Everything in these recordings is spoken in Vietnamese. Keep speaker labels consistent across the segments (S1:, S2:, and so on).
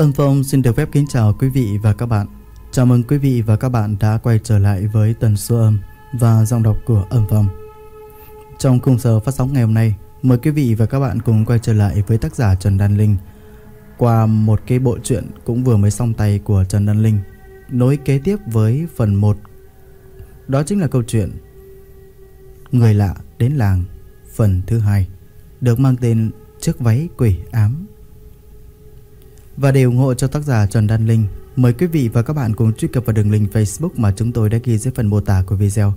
S1: Ân Phong xin được phép kính chào quý vị và các bạn. Chào mừng quý vị và các bạn đã quay trở lại với tần số âm và giọng đọc của Ân Phong. Trong khung giờ phát sóng ngày hôm nay, mời quý vị và các bạn cùng quay trở lại với tác giả Trần Đan Linh qua một cái bộ truyện cũng vừa mới xong tay của Trần Đan Linh, nối kế tiếp với phần 1. Đó chính là câu chuyện Người lạ đến làng phần thứ hai, được mang tên Chiếc váy quỷ ám. Và để ủng hộ cho tác giả Trần Đan Linh, mời quý vị và các bạn cùng truy cập vào đường link Facebook mà chúng tôi đã ghi dưới phần mô tả của video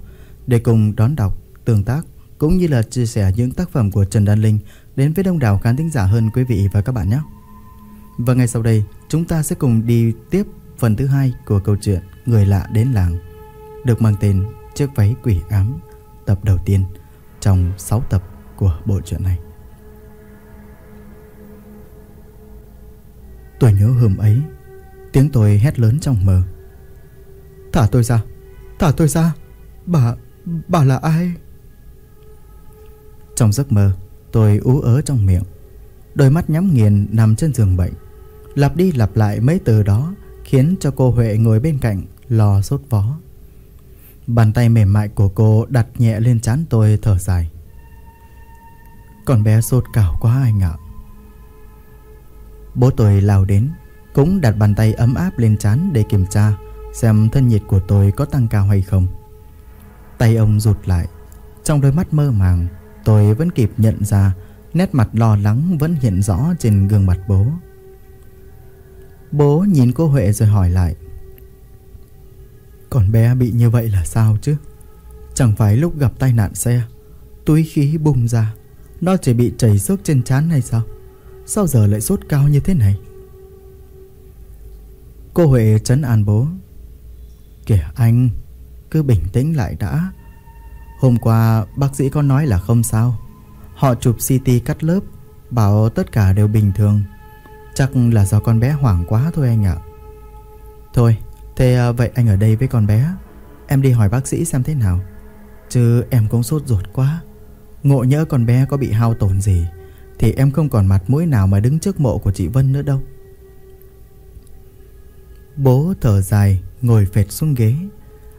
S1: để cùng đón đọc, tương tác cũng như là chia sẻ những tác phẩm của Trần Đan Linh đến với đông đảo khán thính giả hơn quý vị và các bạn nhé. Và ngay sau đây, chúng ta sẽ cùng đi tiếp phần thứ hai của câu chuyện Người lạ đến làng, được mang tên Chiếc váy quỷ ám, tập đầu tiên trong 6 tập của bộ truyện này. Tôi nhớ hôm ấy. Tiếng tôi hét lớn trong mơ Thả tôi ra, Thả tôi ra, Bà Bà là ai? Trong giấc mơ, Tôi ú ớ trong miệng. Đôi mắt nhắm nghiền nằm trên giường bệnh. Lặp đi lặp lại mấy từ đó Khiến cho cô Huệ ngồi bên cạnh Lò sốt vó. Bàn tay mềm mại của cô đặt nhẹ lên trán tôi thở dài. Con bé sốt cảo quá anh ạ. Bố tôi lao đến, Cũng đặt bàn tay ấm áp lên trán để kiểm tra Xem thân nhiệt của tôi có tăng cao hay không. Tay ông rụt lại, Trong đôi mắt mơ màng, Tôi vẫn kịp nhận ra Nét mặt lo lắng vẫn hiện rõ trên gương mặt bố. Bố nhìn cô Huệ rồi hỏi lại còn bé bị như vậy là sao chứ? Chẳng phải lúc gặp tai nạn xe, Túi khí bung ra, Nó chỉ bị chảy xước trên trán hay sao? Sao giờ lại sốt cao như thế này? Cô Huệ trấn an bố. Kìa anh, Cứ bình tĩnh lại đã. Hôm qua bác sĩ có nói là không sao. Họ chụp CT cắt lớp, Bảo tất cả đều bình thường. Chắc là do con bé hoảng quá thôi anh ạ. Thôi, Thế à, vậy anh ở đây với con bé. Em đi hỏi bác sĩ xem thế nào. Chứ em cũng sốt ruột quá. Ngộ nhỡ con bé có bị hao tổn gì thì em không còn mặt mũi nào mà đứng trước mộ của chị Vân nữa đâu. Bố thở dài, Ngồi phệt xuống ghế.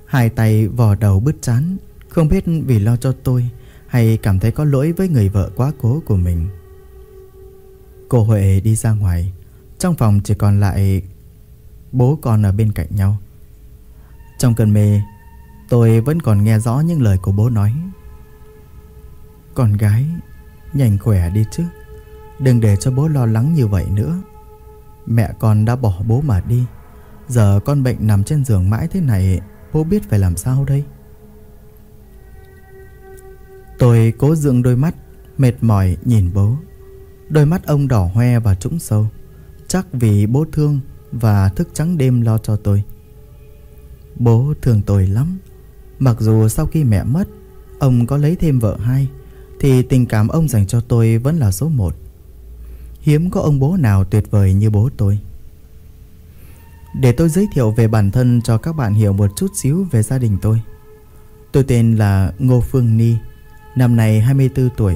S1: Hai tay vò đầu bứt chán. Không biết vì lo cho tôi Hay cảm thấy có lỗi với người vợ quá cố của mình. Cô Huệ đi ra ngoài. Trong phòng chỉ còn lại Bố con ở bên cạnh nhau. Trong cơn mê, Tôi vẫn còn nghe rõ những lời của bố nói. Con gái Nhanh khỏe đi chứ. Đừng để cho bố lo lắng như vậy nữa. Mẹ con đã bỏ bố mà đi. Giờ con bệnh nằm trên giường mãi thế này, Bố biết phải làm sao đây? Tôi cố dựng đôi mắt, Mệt mỏi nhìn bố. Đôi mắt ông đỏ hoe và trũng sâu. Chắc vì bố thương Và thức trắng đêm lo cho tôi. Bố thương tôi lắm. Mặc dù sau khi mẹ mất, Ông có lấy thêm vợ hai thì tình cảm ông dành cho tôi vẫn là số một. Hiếm có ông bố nào tuyệt vời như bố tôi. Để tôi giới thiệu về bản thân cho các bạn hiểu một chút xíu về gia đình tôi. Tôi tên là Ngô Phương Ni, Năm nay 24 tuổi.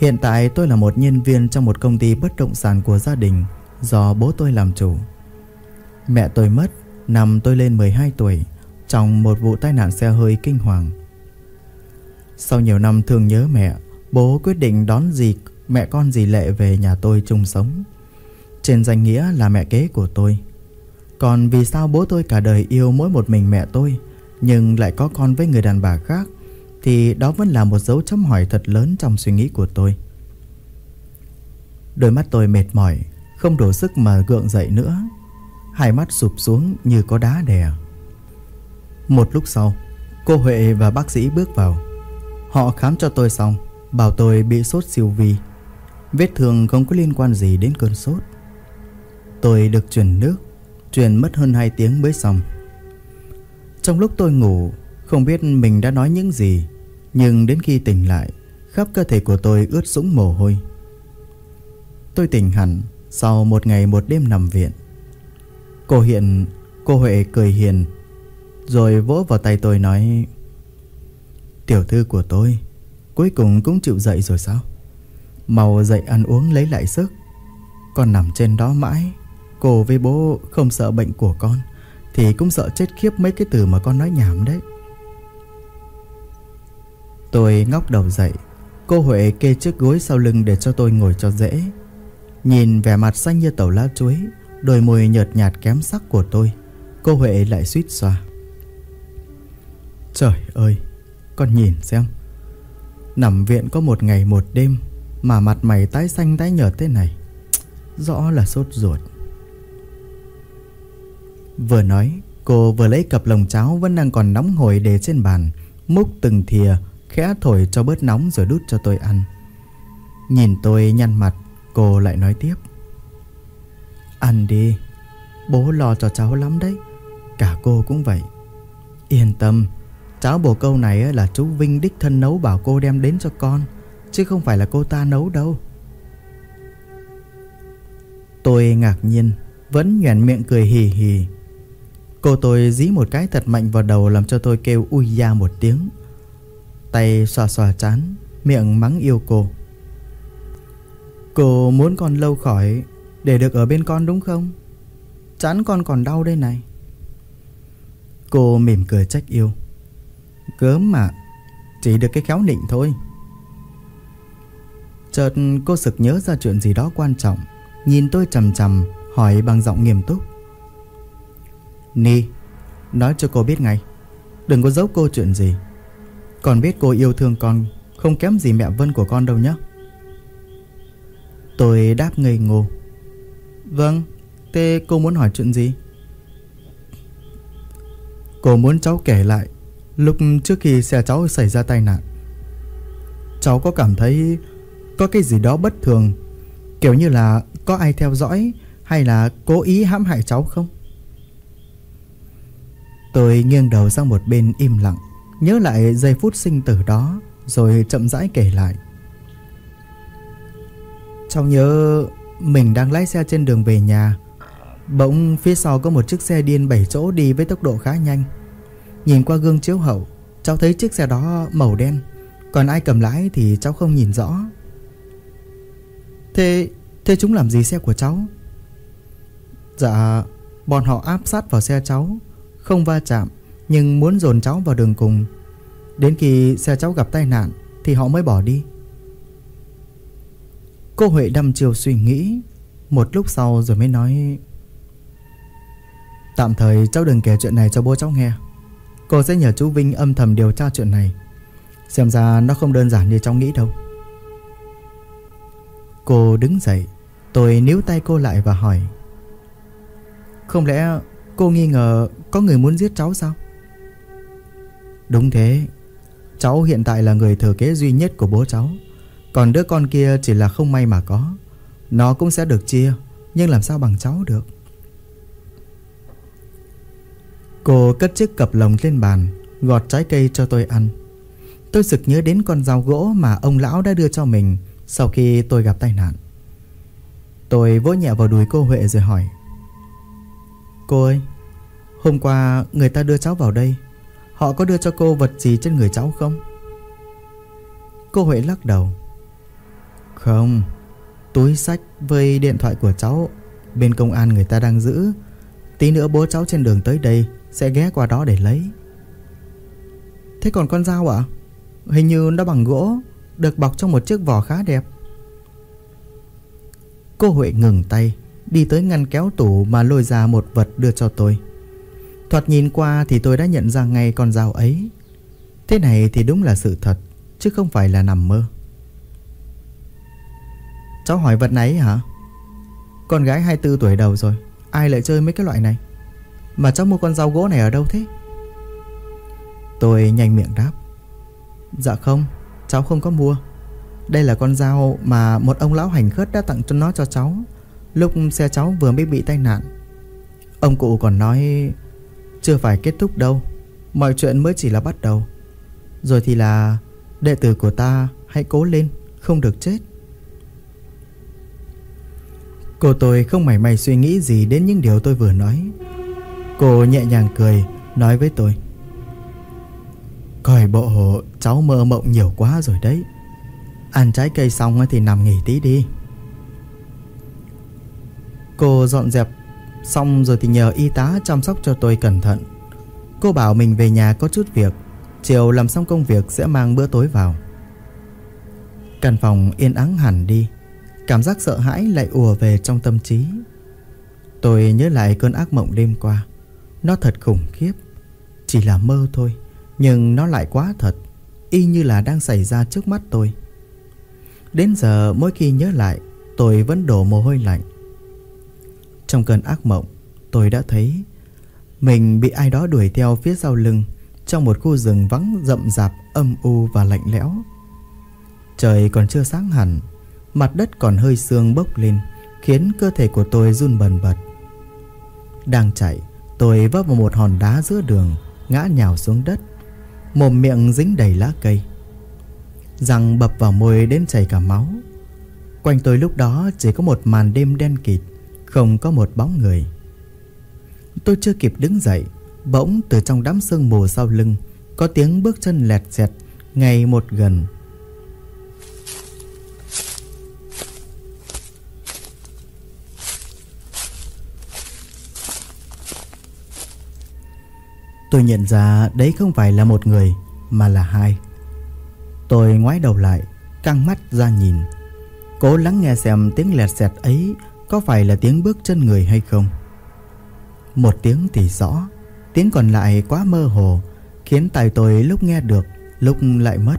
S1: Hiện tại tôi là một nhân viên trong một công ty bất động sản của gia đình Do bố tôi làm chủ. Mẹ tôi mất, năm tôi lên 12 tuổi, Trong một vụ tai nạn xe hơi kinh hoàng sau nhiều năm thương nhớ mẹ, Bố quyết định đón dì, mẹ con dì Lệ về nhà tôi chung sống. Trên danh nghĩa là mẹ kế của tôi. Còn vì sao bố tôi cả đời yêu mỗi một mình mẹ tôi, Nhưng lại có con với người đàn bà khác, Thì đó vẫn là một dấu chấm hỏi thật lớn trong suy nghĩ của tôi. Đôi mắt tôi mệt mỏi, Không đủ sức mà gượng dậy nữa. Hai mắt sụp xuống như có đá đè. Một lúc sau, Cô Huệ và bác sĩ bước vào. Họ khám cho tôi xong, Bảo tôi bị sốt siêu vi. Vết thương không có liên quan gì đến cơn sốt. Tôi được truyền nước Truyền mất hơn 2 tiếng mới xong. Trong lúc tôi ngủ, Không biết mình đã nói những gì, Nhưng đến khi tỉnh lại, Khắp cơ thể của tôi ướt sũng mồ hôi. Tôi tỉnh hẳn Sau một ngày một đêm nằm viện. Cô Hiện Cô Huệ cười hiền, Rồi vỗ vào tay tôi nói Tiểu thư của tôi Cuối cùng cũng chịu dậy rồi sao? Mau dậy ăn uống lấy lại sức. Con nằm trên đó mãi, Cô với bố không sợ bệnh của con Thì cũng sợ chết khiếp mấy cái từ mà con nói nhảm đấy. Tôi ngóc đầu dậy, Cô Huệ kê chiếc gối sau lưng để cho tôi ngồi cho dễ. Nhìn vẻ mặt xanh như tàu lá chuối, Đôi môi nhợt nhạt kém sắc của tôi, Cô Huệ lại suýt xoa. Trời ơi! Con nhìn xem. Nằm viện có một ngày một đêm Mà mặt mày tái xanh tái nhợt thế này, Rõ là sốt ruột. Vừa nói, Cô vừa lấy cặp lồng cháo vẫn đang còn nóng hổi để trên bàn, Múc từng thìa, Khẽ thổi cho bớt nóng rồi đút cho tôi ăn. Nhìn tôi nhăn mặt, Cô lại nói tiếp. Ăn đi, Bố lo cho cháu lắm đấy, Cả cô cũng vậy. Yên tâm Cháo bồ câu này là chú Vinh đích thân nấu bảo cô đem đến cho con, Chứ không phải là cô ta nấu đâu. Tôi ngạc nhiên, Vẫn nhoẻn miệng cười hì hì. Cô tôi dí một cái thật mạnh vào đầu Làm cho tôi kêu ui da một tiếng. Tay xòa xòa chán, Miệng mắng yêu cô. Cô muốn con lâu khỏi Để được ở bên con đúng không? Chán con còn đau đây này. Cô mỉm cười trách yêu. Gớm mà. Chỉ được cái khéo nịnh thôi. Chợt cô sực nhớ ra chuyện gì đó quan trọng, Nhìn tôi chầm chầm Hỏi bằng giọng nghiêm túc. Ni, Nói cho cô biết ngay, Đừng có giấu cô chuyện gì. Con biết cô yêu thương con, Không kém gì mẹ Vân của con đâu nhé. Tôi đáp ngây ngô. Vâng Thế cô muốn hỏi chuyện gì? Cô muốn cháu kể lại Lúc trước khi xe cháu xảy ra tai nạn, Cháu có cảm thấy Có cái gì đó bất thường, Kiểu như là có ai theo dõi Hay là cố ý hãm hại cháu không? Tôi nghiêng đầu sang một bên im lặng, Nhớ lại giây phút sinh tử đó, Rồi chậm rãi kể lại. Cháu nhớ Mình đang lái xe trên đường về nhà, Bỗng phía sau có một chiếc xe điên 7 chỗ đi với tốc độ khá nhanh. Nhìn qua gương chiếu hậu, Cháu thấy chiếc xe đó màu đen. Còn ai cầm lái thì cháu không nhìn rõ. Thế Thế chúng làm gì xe của cháu? Dạ Bọn họ áp sát vào xe cháu, Không va chạm, Nhưng muốn dồn cháu vào đường cùng. Đến khi xe cháu gặp tai nạn Thì họ mới bỏ đi. Cô Huệ đăm chiều suy nghĩ, Một lúc sau rồi mới nói, Tạm thời cháu đừng kể chuyện này cho bố cháu nghe. Cô sẽ nhờ chú Vinh âm thầm điều tra chuyện này. Xem ra nó không đơn giản như cháu nghĩ đâu. Cô đứng dậy, Tôi níu tay cô lại và hỏi. Không lẽ cô nghi ngờ có người muốn giết cháu sao? Đúng thế, Cháu hiện tại là người thừa kế duy nhất của bố cháu. Còn đứa con kia chỉ là không may mà có. Nó cũng sẽ được chia, Nhưng làm sao bằng cháu được? Cô cất chiếc cặp lồng lên bàn, Gọt trái cây cho tôi ăn. Tôi sực nhớ đến con dao gỗ mà ông lão đã đưa cho mình Sau khi tôi gặp tai nạn. Tôi vỗ nhẹ vào đùi cô Huệ rồi hỏi, Cô ơi, Hôm qua người ta đưa cháu vào đây, Họ có đưa cho cô vật gì trên người cháu không? Cô Huệ lắc đầu, Không, Túi sách với điện thoại của cháu Bên công an người ta đang giữ. Tí nữa bố cháu trên đường tới đây sẽ ghé qua đó để lấy. Thế còn con dao ạ? Hình như nó bằng gỗ, Được bọc trong một chiếc vỏ khá đẹp. Cô Huệ ngừng tay, Đi tới ngăn kéo tủ mà lôi ra một vật đưa cho tôi. Thoạt nhìn qua thì tôi đã nhận ra ngay con dao ấy. Thế này thì đúng là sự thật, Chứ không phải là nằm mơ. Cháu hỏi vật này hả? Con gái 24 tuổi đầu rồi, Ai lại chơi mấy cái loại này? Mà cháu mua con dao gỗ này ở đâu thế? Tôi nhanh miệng đáp. Dạ không, Cháu không có mua. Đây là con dao mà một ông lão hành khất đã tặng cho nó cho cháu Lúc xe cháu vừa mới bị tai nạn. Ông cụ còn nói, Chưa phải kết thúc đâu, Mọi chuyện mới chỉ là bắt đầu. Rồi thì là Đệ tử của ta hãy cố lên, Không được chết. Cô tôi không mảy may suy nghĩ gì đến những điều tôi vừa nói. Cô nhẹ nhàng cười, Nói với tôi. Coi bộ cháu mơ mộng nhiều quá rồi đấy. Ăn trái cây xong thì nằm nghỉ tí đi. Cô dọn dẹp, Xong rồi thì nhờ y tá chăm sóc cho tôi cẩn thận. Cô bảo mình về nhà có chút việc, Chiều làm xong công việc sẽ mang bữa tối vào. Căn phòng yên ắng hẳn đi, Cảm giác sợ hãi lại ùa về trong tâm trí. Tôi nhớ lại cơn ác mộng đêm qua. Nó thật khủng khiếp. Chỉ là mơ thôi, Nhưng nó lại quá thật, Y như là đang xảy ra trước mắt tôi. Đến giờ, mỗi khi nhớ lại, Tôi vẫn đổ mồ hôi lạnh. Trong cơn ác mộng, Tôi đã thấy Mình bị ai đó đuổi theo phía sau lưng, Trong một khu rừng vắng rậm rạp, Âm u và lạnh lẽo. Trời còn chưa sáng hẳn, Mặt đất còn hơi sương bốc lên, Khiến cơ thể của tôi run bần bật. Đang chạy Tôi vấp vào một hòn đá giữa đường, Ngã nhào xuống đất, Mồm miệng dính đầy lá cây. Răng bập vào môi đến chảy cả máu. Quanh tôi lúc đó chỉ có một màn đêm đen kịt, Không có một bóng người. Tôi chưa kịp đứng dậy, Bỗng từ trong đám sương mù sau lưng, Có tiếng bước chân lẹt xẹt Ngày một gần. Tôi nhận ra đấy không phải là một người, Mà là hai. Tôi ngoái đầu lại, Căng mắt ra nhìn. Cố lắng nghe xem tiếng lẹt xẹt ấy Có phải là tiếng bước chân người hay không. Một tiếng thì rõ, Tiếng còn lại quá mơ hồ, Khiến tai tôi lúc nghe được, Lúc lại mất.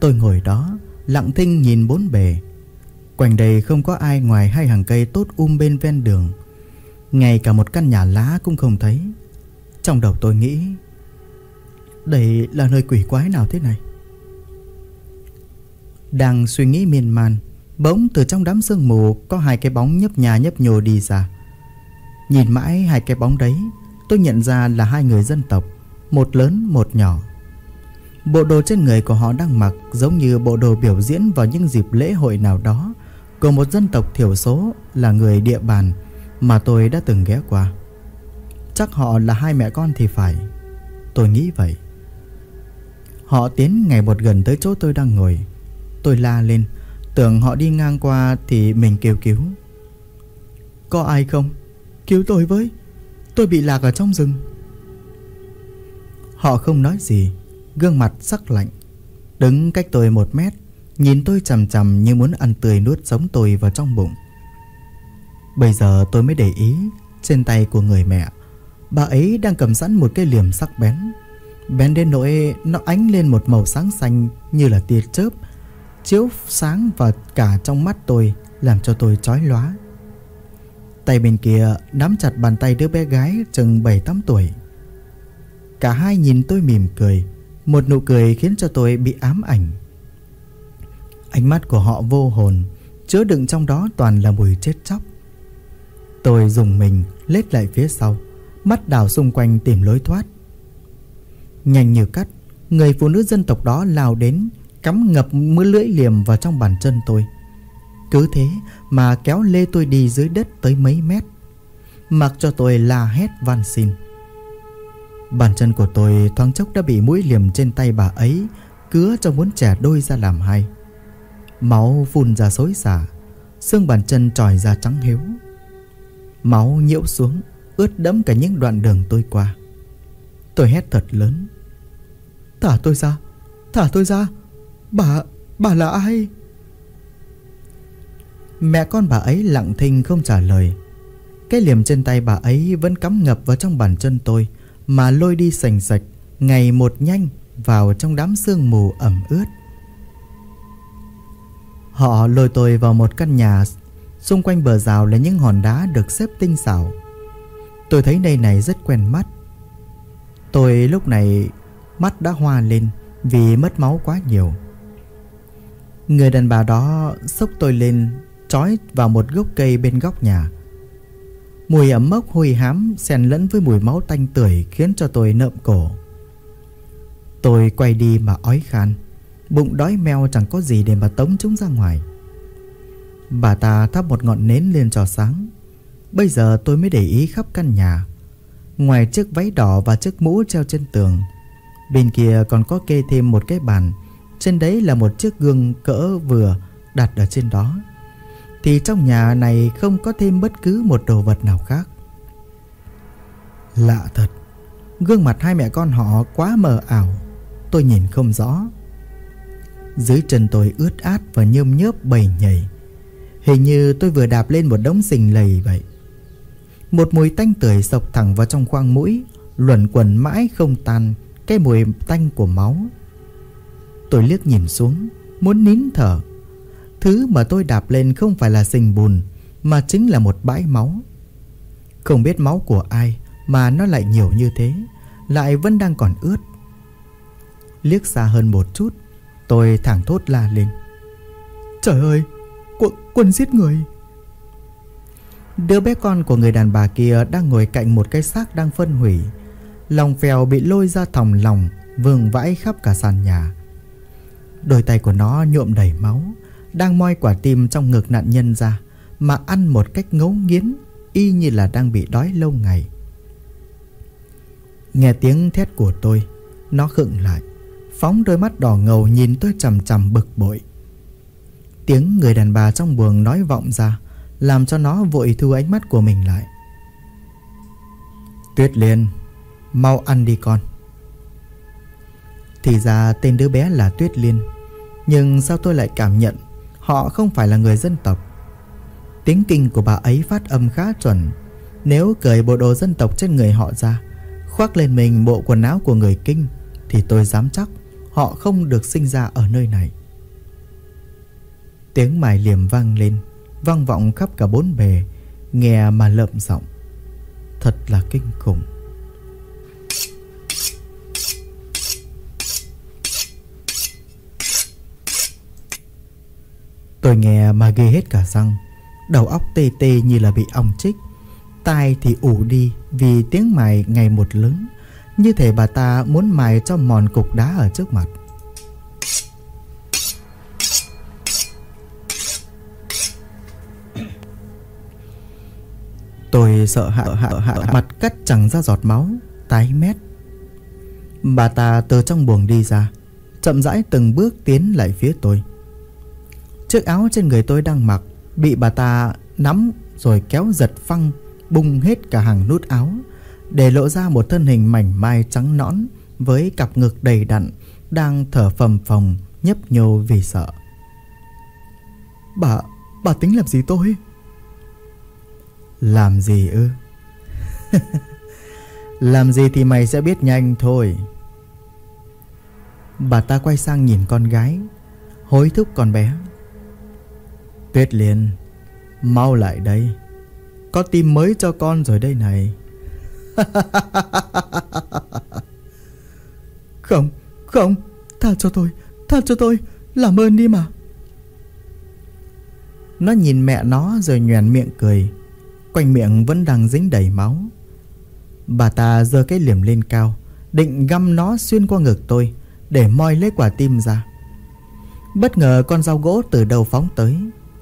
S1: Tôi ngồi đó, Lặng thinh nhìn bốn bề. Quanh đây không có ai ngoài hai hàng cây tốt um bên ven đường. Ngay cả một căn nhà lá cũng không thấy. Trong đầu tôi nghĩ, Đây là nơi quỷ quái nào thế này? Đang suy nghĩ miên man, Bỗng từ trong đám sương mù Có hai cái bóng nhấp nhà nhấp nhô đi ra. Nhìn mãi hai cái bóng đấy, Tôi nhận ra là hai người dân tộc, Một lớn, một nhỏ. Bộ đồ trên người của họ đang mặc Giống như bộ đồ biểu diễn vào những dịp lễ hội nào đó Của một dân tộc thiểu số Là người địa bàn Mà tôi đã từng ghé qua. Chắc họ là hai mẹ con thì phải. Tôi nghĩ vậy. Họ tiến ngày một gần tới chỗ tôi đang ngồi. Tôi la lên, Tưởng họ đi ngang qua thì mình kêu cứu. Có ai không? Cứu tôi với. Tôi bị lạc ở trong rừng. Họ không nói gì, Gương mặt sắc lạnh. Đứng cách tôi một mét, Nhìn tôi chằm chằm như muốn ăn tươi nuốt sống tôi vào trong bụng. Bây giờ tôi mới để ý Trên tay của người mẹ. Bà ấy đang cầm sẵn một cây liềm sắc bén Bén đến nỗi nó ánh lên một màu sáng xanh Như là tia chớp chiếu sáng vào cả trong mắt tôi làm cho tôi chói lóa. Tay bên kia nắm chặt bàn tay đứa bé gái chừng 7-8 tuổi. Cả hai nhìn tôi mỉm cười, một nụ cười khiến cho tôi bị ám ảnh. Ánh mắt của họ vô hồn, chứa đựng trong đó toàn là mùi chết chóc. Tôi dùng mình lết lại phía sau, mắt đảo xung quanh tìm lối thoát. Nhanh như cắt, người phụ nữ dân tộc đó lao đến Cắm ngập mưa lưỡi liềm vào trong bàn chân tôi. Cứ thế mà kéo lê tôi đi dưới đất tới mấy mét Mặc cho tôi la hét van xin. Bàn chân của tôi thoáng chốc đã bị mũi liềm trên tay bà ấy Cứa cho muốn trẻ đôi ra làm hai. Máu phun ra xối xả Xương bàn chân tròi ra trắng hiếu Máu nhiễu xuống. Ướt đẫm cả những đoạn đường tôi qua. Tôi hét thật lớn. Thả tôi ra Thả tôi ra. Bà, bà là ai? Mẹ con bà ấy lặng thinh không trả lời. Cái liềm trên tay bà ấy vẫn cắm ngập vào trong bàn chân tôi Mà lôi đi sành sạch Ngày một nhanh vào trong đám sương mù ẩm ướt. Họ lôi tôi vào một căn nhà Xung quanh bờ rào là những hòn đá được xếp tinh xảo. Tôi thấy nơi này rất quen mắt. Tôi lúc này mắt đã hoa lên vì mất máu quá nhiều. Người đàn bà đó xốc tôi lên, Trói vào một gốc cây bên góc nhà. Mùi ẩm mốc hôi hám xen lẫn với mùi máu tanh tưởi Khiến cho tôi nợm cổ. Tôi quay đi mà ói khan, Bụng đói meo chẳng có gì để mà tống chúng ra ngoài. Bà ta thắp một ngọn nến lên cho sáng. Bây giờ tôi mới để ý khắp căn nhà. Ngoài chiếc váy đỏ và chiếc mũ treo trên tường, Bên kia còn có kê thêm một cái bàn. Trên đấy là một chiếc gương cỡ vừa đặt ở trên đó. Thì trong nhà này không có thêm bất cứ một đồ vật nào khác. Lạ thật, Gương mặt hai mẹ con họ quá mờ ảo, Tôi nhìn không rõ. Dưới chân tôi ướt át và nhơm nhớp bầy nhầy. Hình như tôi vừa đạp lên một đống sình lầy vậy. Một mùi tanh tưởi sộc thẳng vào trong khoang mũi Luẩn quẩn mãi không tan Cái mùi tanh của máu. Tôi liếc nhìn xuống Muốn nín thở. Thứ mà tôi đạp lên không phải là sình bùn Mà chính là một bãi máu. Không biết máu của ai Mà nó lại nhiều như thế Lại vẫn đang còn ướt. Liếc xa hơn một chút Tôi thẳng thốt la lên. Trời ơi Quân, quân giết người. Đứa bé con của người đàn bà kia Đang ngồi cạnh một cái xác đang phân hủy. Lòng phèo bị lôi ra thòng lòng, Vương vãi khắp cả sàn nhà. Đôi tay của nó nhuộm đầy máu, Đang moi quả tim trong ngực nạn nhân ra, Mà ăn một cách ngấu nghiến, Y như là đang bị đói lâu ngày. Nghe tiếng thét của tôi, Nó khựng lại, Phóng đôi mắt đỏ ngầu nhìn tôi chầm chầm bực bội. Tiếng người đàn bà trong buồng nói vọng ra làm cho nó vội thu ánh mắt của mình lại. Tuyết Liên, Mau ăn đi con. Thì ra tên đứa bé là Tuyết Liên, Nhưng sao tôi lại cảm nhận Họ không phải là người dân tộc? Tiếng kinh của bà ấy phát âm khá chuẩn. Nếu cởi bộ đồ dân tộc trên người họ ra, Khoác lên mình bộ quần áo của người kinh, Thì tôi dám chắc Họ không được sinh ra ở nơi này. Tiếng mài liềm vang lên. Vang vọng khắp cả bốn bề, Nghe mà lợm giọng. Thật là kinh khủng. Tôi nghe mà ghê hết cả răng, Đầu óc tê tê như là bị ong chích. Tai thì ủ đi Vì tiếng mài ngày một lớn, Như thể bà ta muốn mài cho mòn cục đá ở trước mặt. Tôi sợ hạ hạ hạ mặt cắt chẳng ra giọt máu Tái mét. Bà ta từ trong buồng đi ra Chậm rãi từng bước tiến lại phía tôi. Chiếc áo trên người tôi đang mặc Bị bà ta nắm rồi kéo giật phăng Bung hết cả hàng nút áo Để lộ ra một thân hình mảnh mai trắng nõn Với cặp ngực đầy đặn Đang thở phầm phồng Nhấp nhô vì sợ. Bà, bà tính làm gì tôi? Làm gì ư? làm gì thì mày sẽ biết nhanh thôi. Bà ta quay sang nhìn con gái Hối thúc con bé. Tuyết liền, Mau lại đây. Có tim mới cho con rồi đây này. Không Không Tha cho tôi Tha cho tôi. Làm ơn đi mà. Nó nhìn mẹ nó rồi nhoèn miệng cười. Quanh miệng vẫn đang dính đầy máu. Bà ta giơ cái liềm lên cao, Định găm nó xuyên qua ngực tôi Để moi lấy quả tim ra. Bất ngờ con dao gỗ từ đầu phóng tới,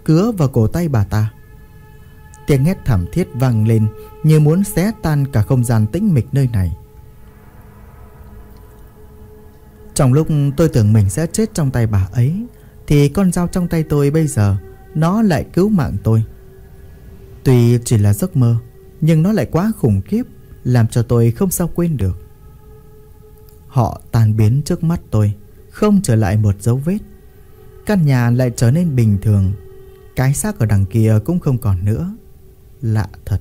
S1: Cứa vào cổ tay bà ta. Tiếng hét thảm thiết vang lên Như muốn xé tan cả không gian tĩnh mịch nơi này. Trong lúc tôi tưởng mình sẽ chết trong tay bà ấy, Thì con dao trong tay tôi bây giờ, Nó lại cứu mạng tôi. Tuy chỉ là giấc mơ, Nhưng nó lại quá khủng khiếp, Làm cho tôi không sao quên được. Họ tan biến trước mắt tôi, Không trở lại một dấu vết. Căn nhà lại trở nên bình thường, Cái xác ở đằng kia cũng không còn nữa. Lạ thật.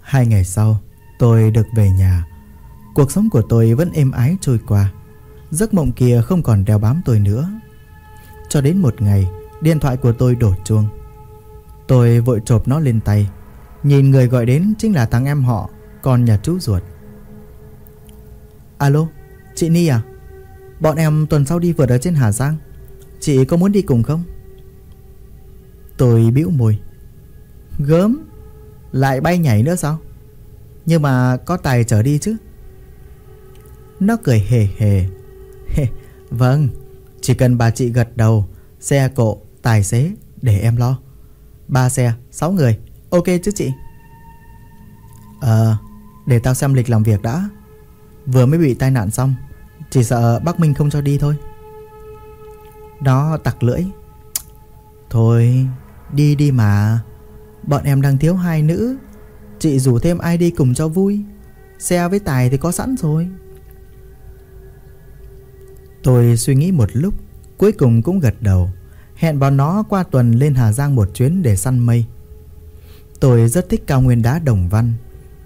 S1: Hai ngày sau, Tôi được về nhà. Cuộc sống của tôi vẫn êm ái trôi qua, Giấc mộng kia không còn đeo bám tôi nữa. Cho đến một ngày Điện thoại của tôi đổ chuông. Tôi vội chộp nó lên tay. Nhìn người gọi đến chính là thằng em họ, Con nhà chú ruột. Alo, Chị Ni à? Bọn em tuần sau đi vượt ở trên Hà Giang. Chị có muốn đi cùng không? Tôi bĩu môi. Gớm, Lại bay nhảy nữa sao? Nhưng mà có tài trở đi chứ? Nó cười hề hề. Vâng Chỉ cần bà chị gật đầu, Xe cộ tài xế để em lo. Ba xe, sáu người. Ok chứ chị? Ờ Để tao xem lịch làm việc đã. Vừa mới bị tai nạn xong Chỉ sợ bác Minh không cho đi thôi. Đó tặc lưỡi. Thôi đi đi mà. Bọn em đang thiếu hai nữ. Chị rủ thêm ai đi cùng cho vui. Xe với Tài thì có sẵn rồi. Tôi suy nghĩ một lúc Cuối cùng cũng gật đầu. Hẹn bọn nó qua tuần lên Hà Giang một chuyến để săn mây. Tôi rất thích cao nguyên đá Đồng Văn.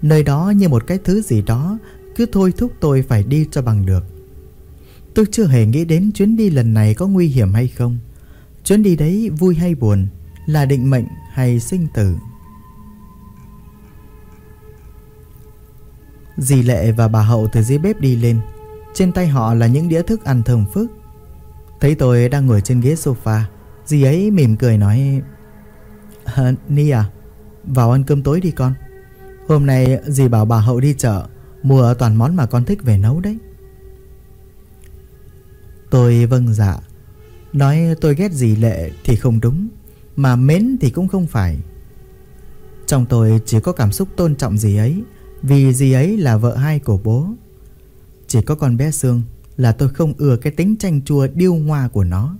S1: Nơi đó như một cái thứ gì đó, Cứ thôi thúc tôi phải đi cho bằng được. Tôi chưa hề nghĩ đến chuyến đi lần này có nguy hiểm hay không. Chuyến đi đấy vui hay buồn, Là định mệnh hay sinh tử? Dì Lệ và bà Hậu từ dưới bếp đi lên. Trên tay họ là những đĩa thức ăn thơm phức. Thấy tôi đang ngồi trên ghế sofa Dì ấy mỉm cười nói à, Ni à Vào ăn cơm tối đi con. Hôm nay dì bảo bà Hậu đi chợ Mua toàn món mà con thích về nấu đấy. Tôi vâng dạ. Nói tôi ghét dì Lệ thì không đúng Mà mến thì cũng không phải. Trong tôi chỉ có cảm xúc tôn trọng dì ấy Vì dì ấy là vợ hai của bố. Chỉ có con bé Sương Là tôi không ưa cái tính chanh chua điêu ngoa của nó.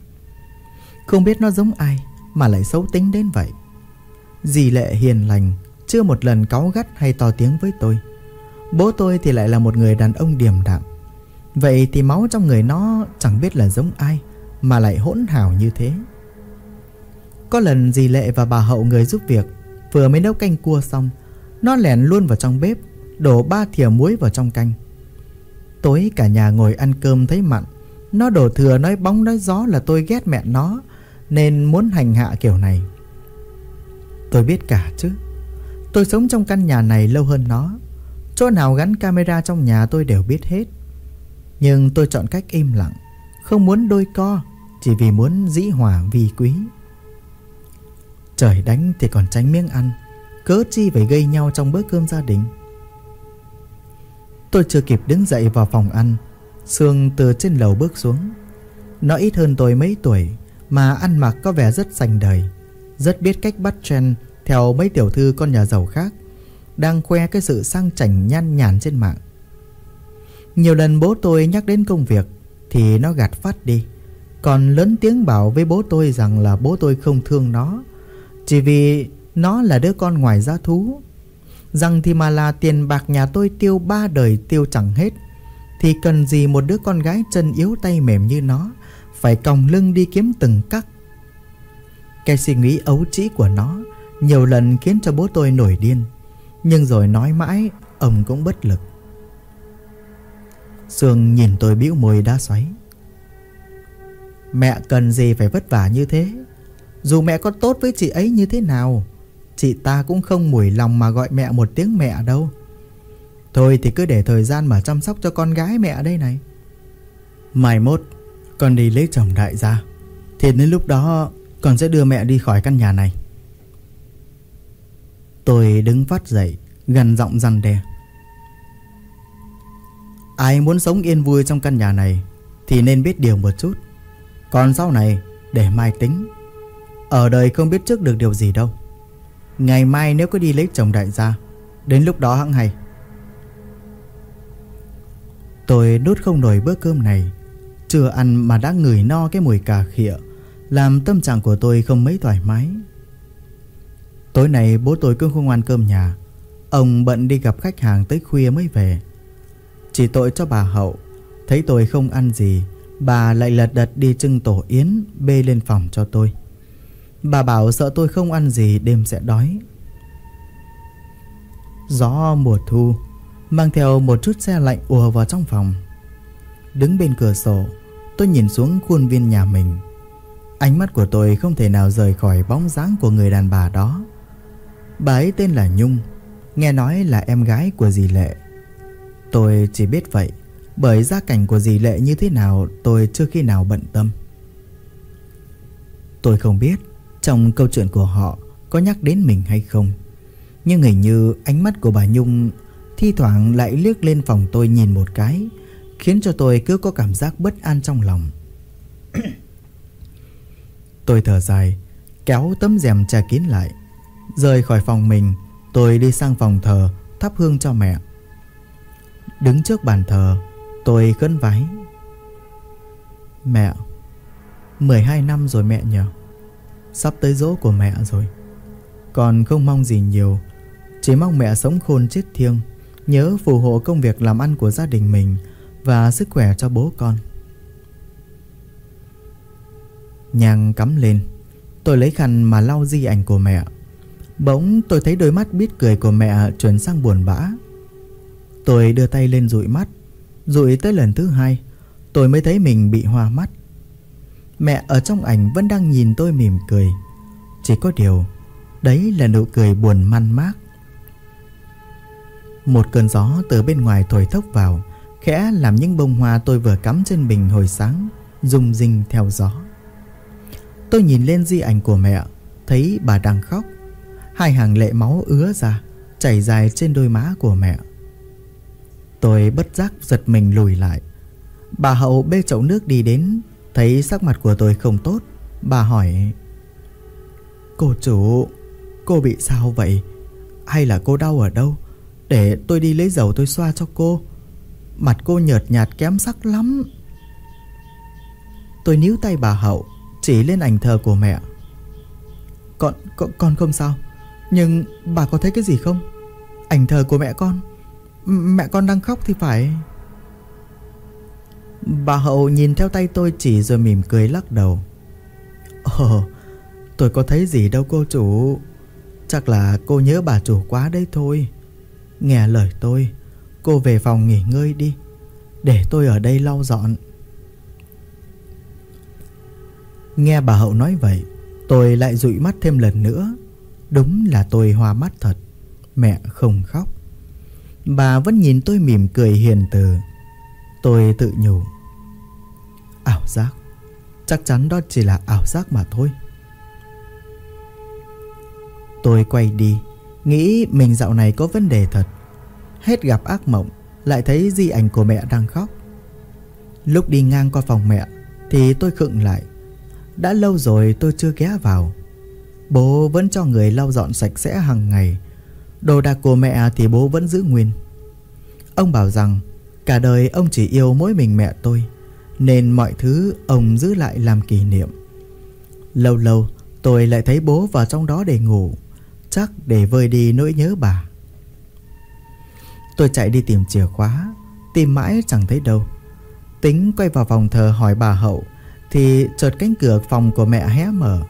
S1: Không biết nó giống ai Mà lại xấu tính đến vậy. Dì Lệ hiền lành, Chưa một lần cáu gắt hay to tiếng với tôi. Bố tôi thì lại là một người đàn ông điềm đạm. Vậy thì máu trong người nó chẳng biết là giống ai Mà lại hỗn hào như thế. Có lần dì Lệ và bà Hậu người giúp việc, Vừa mới nấu canh cua xong, Nó lẻn luôn vào trong bếp, Đổ ba thìa muối vào trong canh. Tối cả nhà ngồi ăn cơm thấy mặn, Nó đổ thừa nói bóng nói gió là tôi ghét mẹ nó nên muốn hành hạ kiểu này. Tôi biết cả chứ. Tôi sống trong căn nhà này lâu hơn nó. Chỗ nào gắn camera trong nhà tôi đều biết hết. Nhưng tôi chọn cách im lặng, Không muốn đôi co, Chỉ vì muốn dĩ hòa vi quý. Trời đánh thì còn tránh miếng ăn, Cớ chi phải gây nhau trong bữa cơm gia đình. Tôi chưa kịp đứng dậy vào phòng ăn, Sương từ trên lầu bước xuống. Nó ít hơn tôi mấy tuổi mà ăn mặc có vẻ rất sành đời. Rất biết cách bắt trend Theo mấy tiểu thư con nhà giàu khác, Đang khoe cái sự sang chảnh nhan nhản trên mạng. Nhiều lần bố tôi nhắc đến công việc Thì nó gạt phát đi. Còn lớn tiếng bảo với bố tôi rằng là bố tôi không thương nó, Chỉ vì nó là đứa con ngoài giá thú. Rằng thì mà là tiền bạc nhà tôi tiêu ba đời tiêu chẳng hết, Thì cần gì một đứa con gái chân yếu tay mềm như nó? Phải còng lưng đi kiếm từng cắc Cái suy nghĩ ấu trĩ của nó Nhiều lần khiến cho bố tôi nổi điên, Nhưng rồi nói mãi, Ông cũng bất lực. Sương nhìn tôi bĩu môi đá xoáy. Mẹ cần gì phải vất vả như thế? Dù mẹ có tốt với chị ấy như thế nào, Chị ta cũng không mủi lòng mà gọi mẹ một tiếng mẹ đâu. Thôi thì cứ để thời gian mà chăm sóc cho con gái mẹ đây này. Mai mốt con đi lấy chồng đại gia, Thì đến lúc đó Con sẽ đưa mẹ đi khỏi căn nhà này. Tôi đứng phát dậy, Gần giọng răn đe. Ai muốn sống yên vui trong căn nhà này Thì nên biết điều một chút. Còn sau này, để mai tính. Ở đời không biết trước được điều gì đâu. Ngày mai nếu có đi lấy chồng đại gia, Đến lúc đó hẵng hay. Tôi đốt không nổi bữa cơm này chưa ăn mà đã ngửi no cái mùi cà khịa, Làm tâm trạng của tôi không mấy thoải mái. Tối nay bố tôi cũng không ăn cơm nhà, Ông bận đi gặp khách hàng tới khuya mới về. Chỉ tội cho bà Hậu, Thấy tôi không ăn gì, Bà lại lật đật đi trưng tổ yến, Bê lên phòng cho tôi. Bà bảo sợ tôi không ăn gì, đêm sẽ đói. Gió mùa thu, Mang theo một chút xe lạnh ùa vào trong phòng. Đứng bên cửa sổ Tôi nhìn xuống khuôn viên nhà mình. Ánh mắt của tôi không thể nào rời khỏi bóng dáng của người đàn bà đó. Bà ấy tên là Nhung, Nghe nói là em gái của dì Lệ. Tôi chỉ biết vậy, Bởi gia cảnh của dì Lệ như thế nào Tôi chưa khi nào bận tâm. Tôi không biết trong câu chuyện của họ có nhắc đến mình hay không, Nhưng hình như ánh mắt của bà Nhung Thi thoảng lại liếc lên phòng tôi nhìn một cái Khiến cho tôi cứ có cảm giác bất an trong lòng. Tôi thở dài, Kéo tấm rèm che kín lại. Rời khỏi phòng mình, Tôi đi sang phòng thờ, Thắp hương cho mẹ. Đứng trước bàn thờ, Tôi khấn vái. Mẹ 12 năm rồi mẹ nhờ. Sắp tới dỗ của mẹ rồi. Còn không mong gì nhiều, Chỉ mong mẹ sống khôn chết thiêng, Nhớ phù hộ công việc làm ăn của gia đình mình và sức khỏe cho bố con. Nhang cắm lên. Tôi lấy khăn mà lau di ảnh của mẹ. Bỗng tôi thấy đôi mắt biết cười của mẹ chuyển sang buồn bã. Tôi đưa tay lên dụi mắt. Dụi tới lần thứ hai, Tôi mới thấy mình bị hoa mắt. Mẹ ở trong ảnh vẫn đang nhìn tôi mỉm cười. Chỉ có điều, Đấy là nụ cười buồn man mác. Một cơn gió từ bên ngoài thổi thốc vào. Khẽ làm những bông hoa tôi vừa cắm trên bình hồi sáng, rung rinh theo gió. Tôi nhìn lên di ảnh của mẹ, Thấy bà đang khóc. Hai hàng lệ máu ứa ra, Chảy dài trên đôi má của mẹ. Tôi bất giác giật mình lùi lại. Bà Hậu bê chậu nước đi đến, Thấy sắc mặt của tôi không tốt. Bà hỏi, Cô chủ, Cô bị sao vậy? Hay là cô đau ở đâu? Để tôi đi lấy dầu tôi xoa cho cô. Mặt cô nhợt nhạt kém sắc lắm. Tôi níu tay bà Hậu Chỉ lên ảnh thờ của mẹ. Con, con, con không sao Nhưng bà có thấy cái gì không? Ảnh thờ của mẹ con. Mẹ con đang khóc thì phải. Bà Hậu nhìn theo tay tôi chỉ rồi mỉm cười lắc đầu. Ồ Tôi có thấy gì đâu cô chủ. Chắc là cô nhớ bà chủ quá đấy thôi. Nghe lời tôi Cô về phòng nghỉ ngơi đi. Để tôi ở đây lau dọn. Nghe bà Hậu nói vậy, Tôi lại dụi mắt thêm lần nữa. Đúng là tôi hoa mắt thật. Mẹ không khóc. Bà vẫn nhìn tôi mỉm cười hiền từ. Tôi tự nhủ, Ảo giác. Chắc chắn đó chỉ là ảo giác mà thôi. Tôi quay đi, Nghĩ mình dạo này có vấn đề thật. Hết gặp ác mộng, Lại thấy di ảnh của mẹ đang khóc. Lúc đi ngang qua phòng mẹ Thì tôi khựng lại. Đã lâu rồi tôi chưa ghé vào. Bố vẫn cho người lau dọn sạch sẽ hàng ngày. Đồ đạc của mẹ thì bố vẫn giữ nguyên. Ông bảo rằng, Cả đời ông chỉ yêu mỗi mình mẹ tôi, Nên mọi thứ ông giữ lại làm kỷ niệm. Lâu lâu, tôi lại thấy bố vào trong đó để ngủ, Chắc để vơi đi nỗi nhớ bà. Tôi chạy đi tìm chìa khóa, Tìm mãi chẳng thấy đâu. Tính quay vào phòng thờ hỏi bà Hậu, Thì chợt cánh cửa phòng của mẹ hé mở.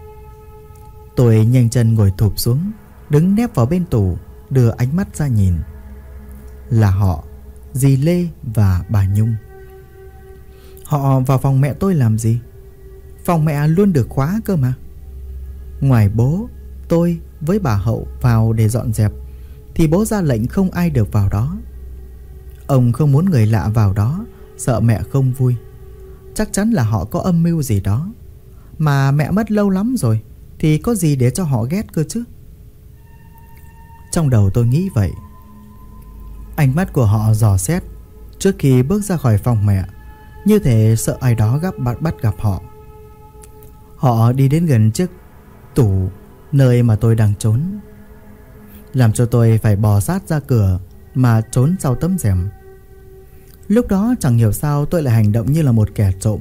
S1: Tôi nhanh chân ngồi thụp xuống, Đứng nép vào bên tủ, Đưa ánh mắt ra nhìn. Là họ, Dì Lê và bà Nhung. Họ vào phòng mẹ tôi làm gì? Phòng mẹ luôn được khóa cơ mà. Ngoài bố, Tôi với bà Hậu vào để dọn dẹp. Thì bố ra lệnh không ai được vào đó. Ông không muốn người lạ vào đó, Sợ mẹ không vui. Chắc chắn là họ có âm mưu gì đó. Mà mẹ mất lâu lắm rồi, Thì có gì để cho họ ghét cơ chứ? Trong đầu tôi nghĩ vậy. Ánh mắt của họ dò xét, Trước khi bước ra khỏi phòng mẹ, Như thể sợ ai đó gấp bắt bắt gặp họ. Họ đi đến gần chiếc tủ, Nơi mà tôi đang trốn. Làm cho tôi phải bò sát ra cửa Mà trốn sau tấm rèm. Lúc đó chẳng hiểu sao tôi lại hành động như là một kẻ trộm,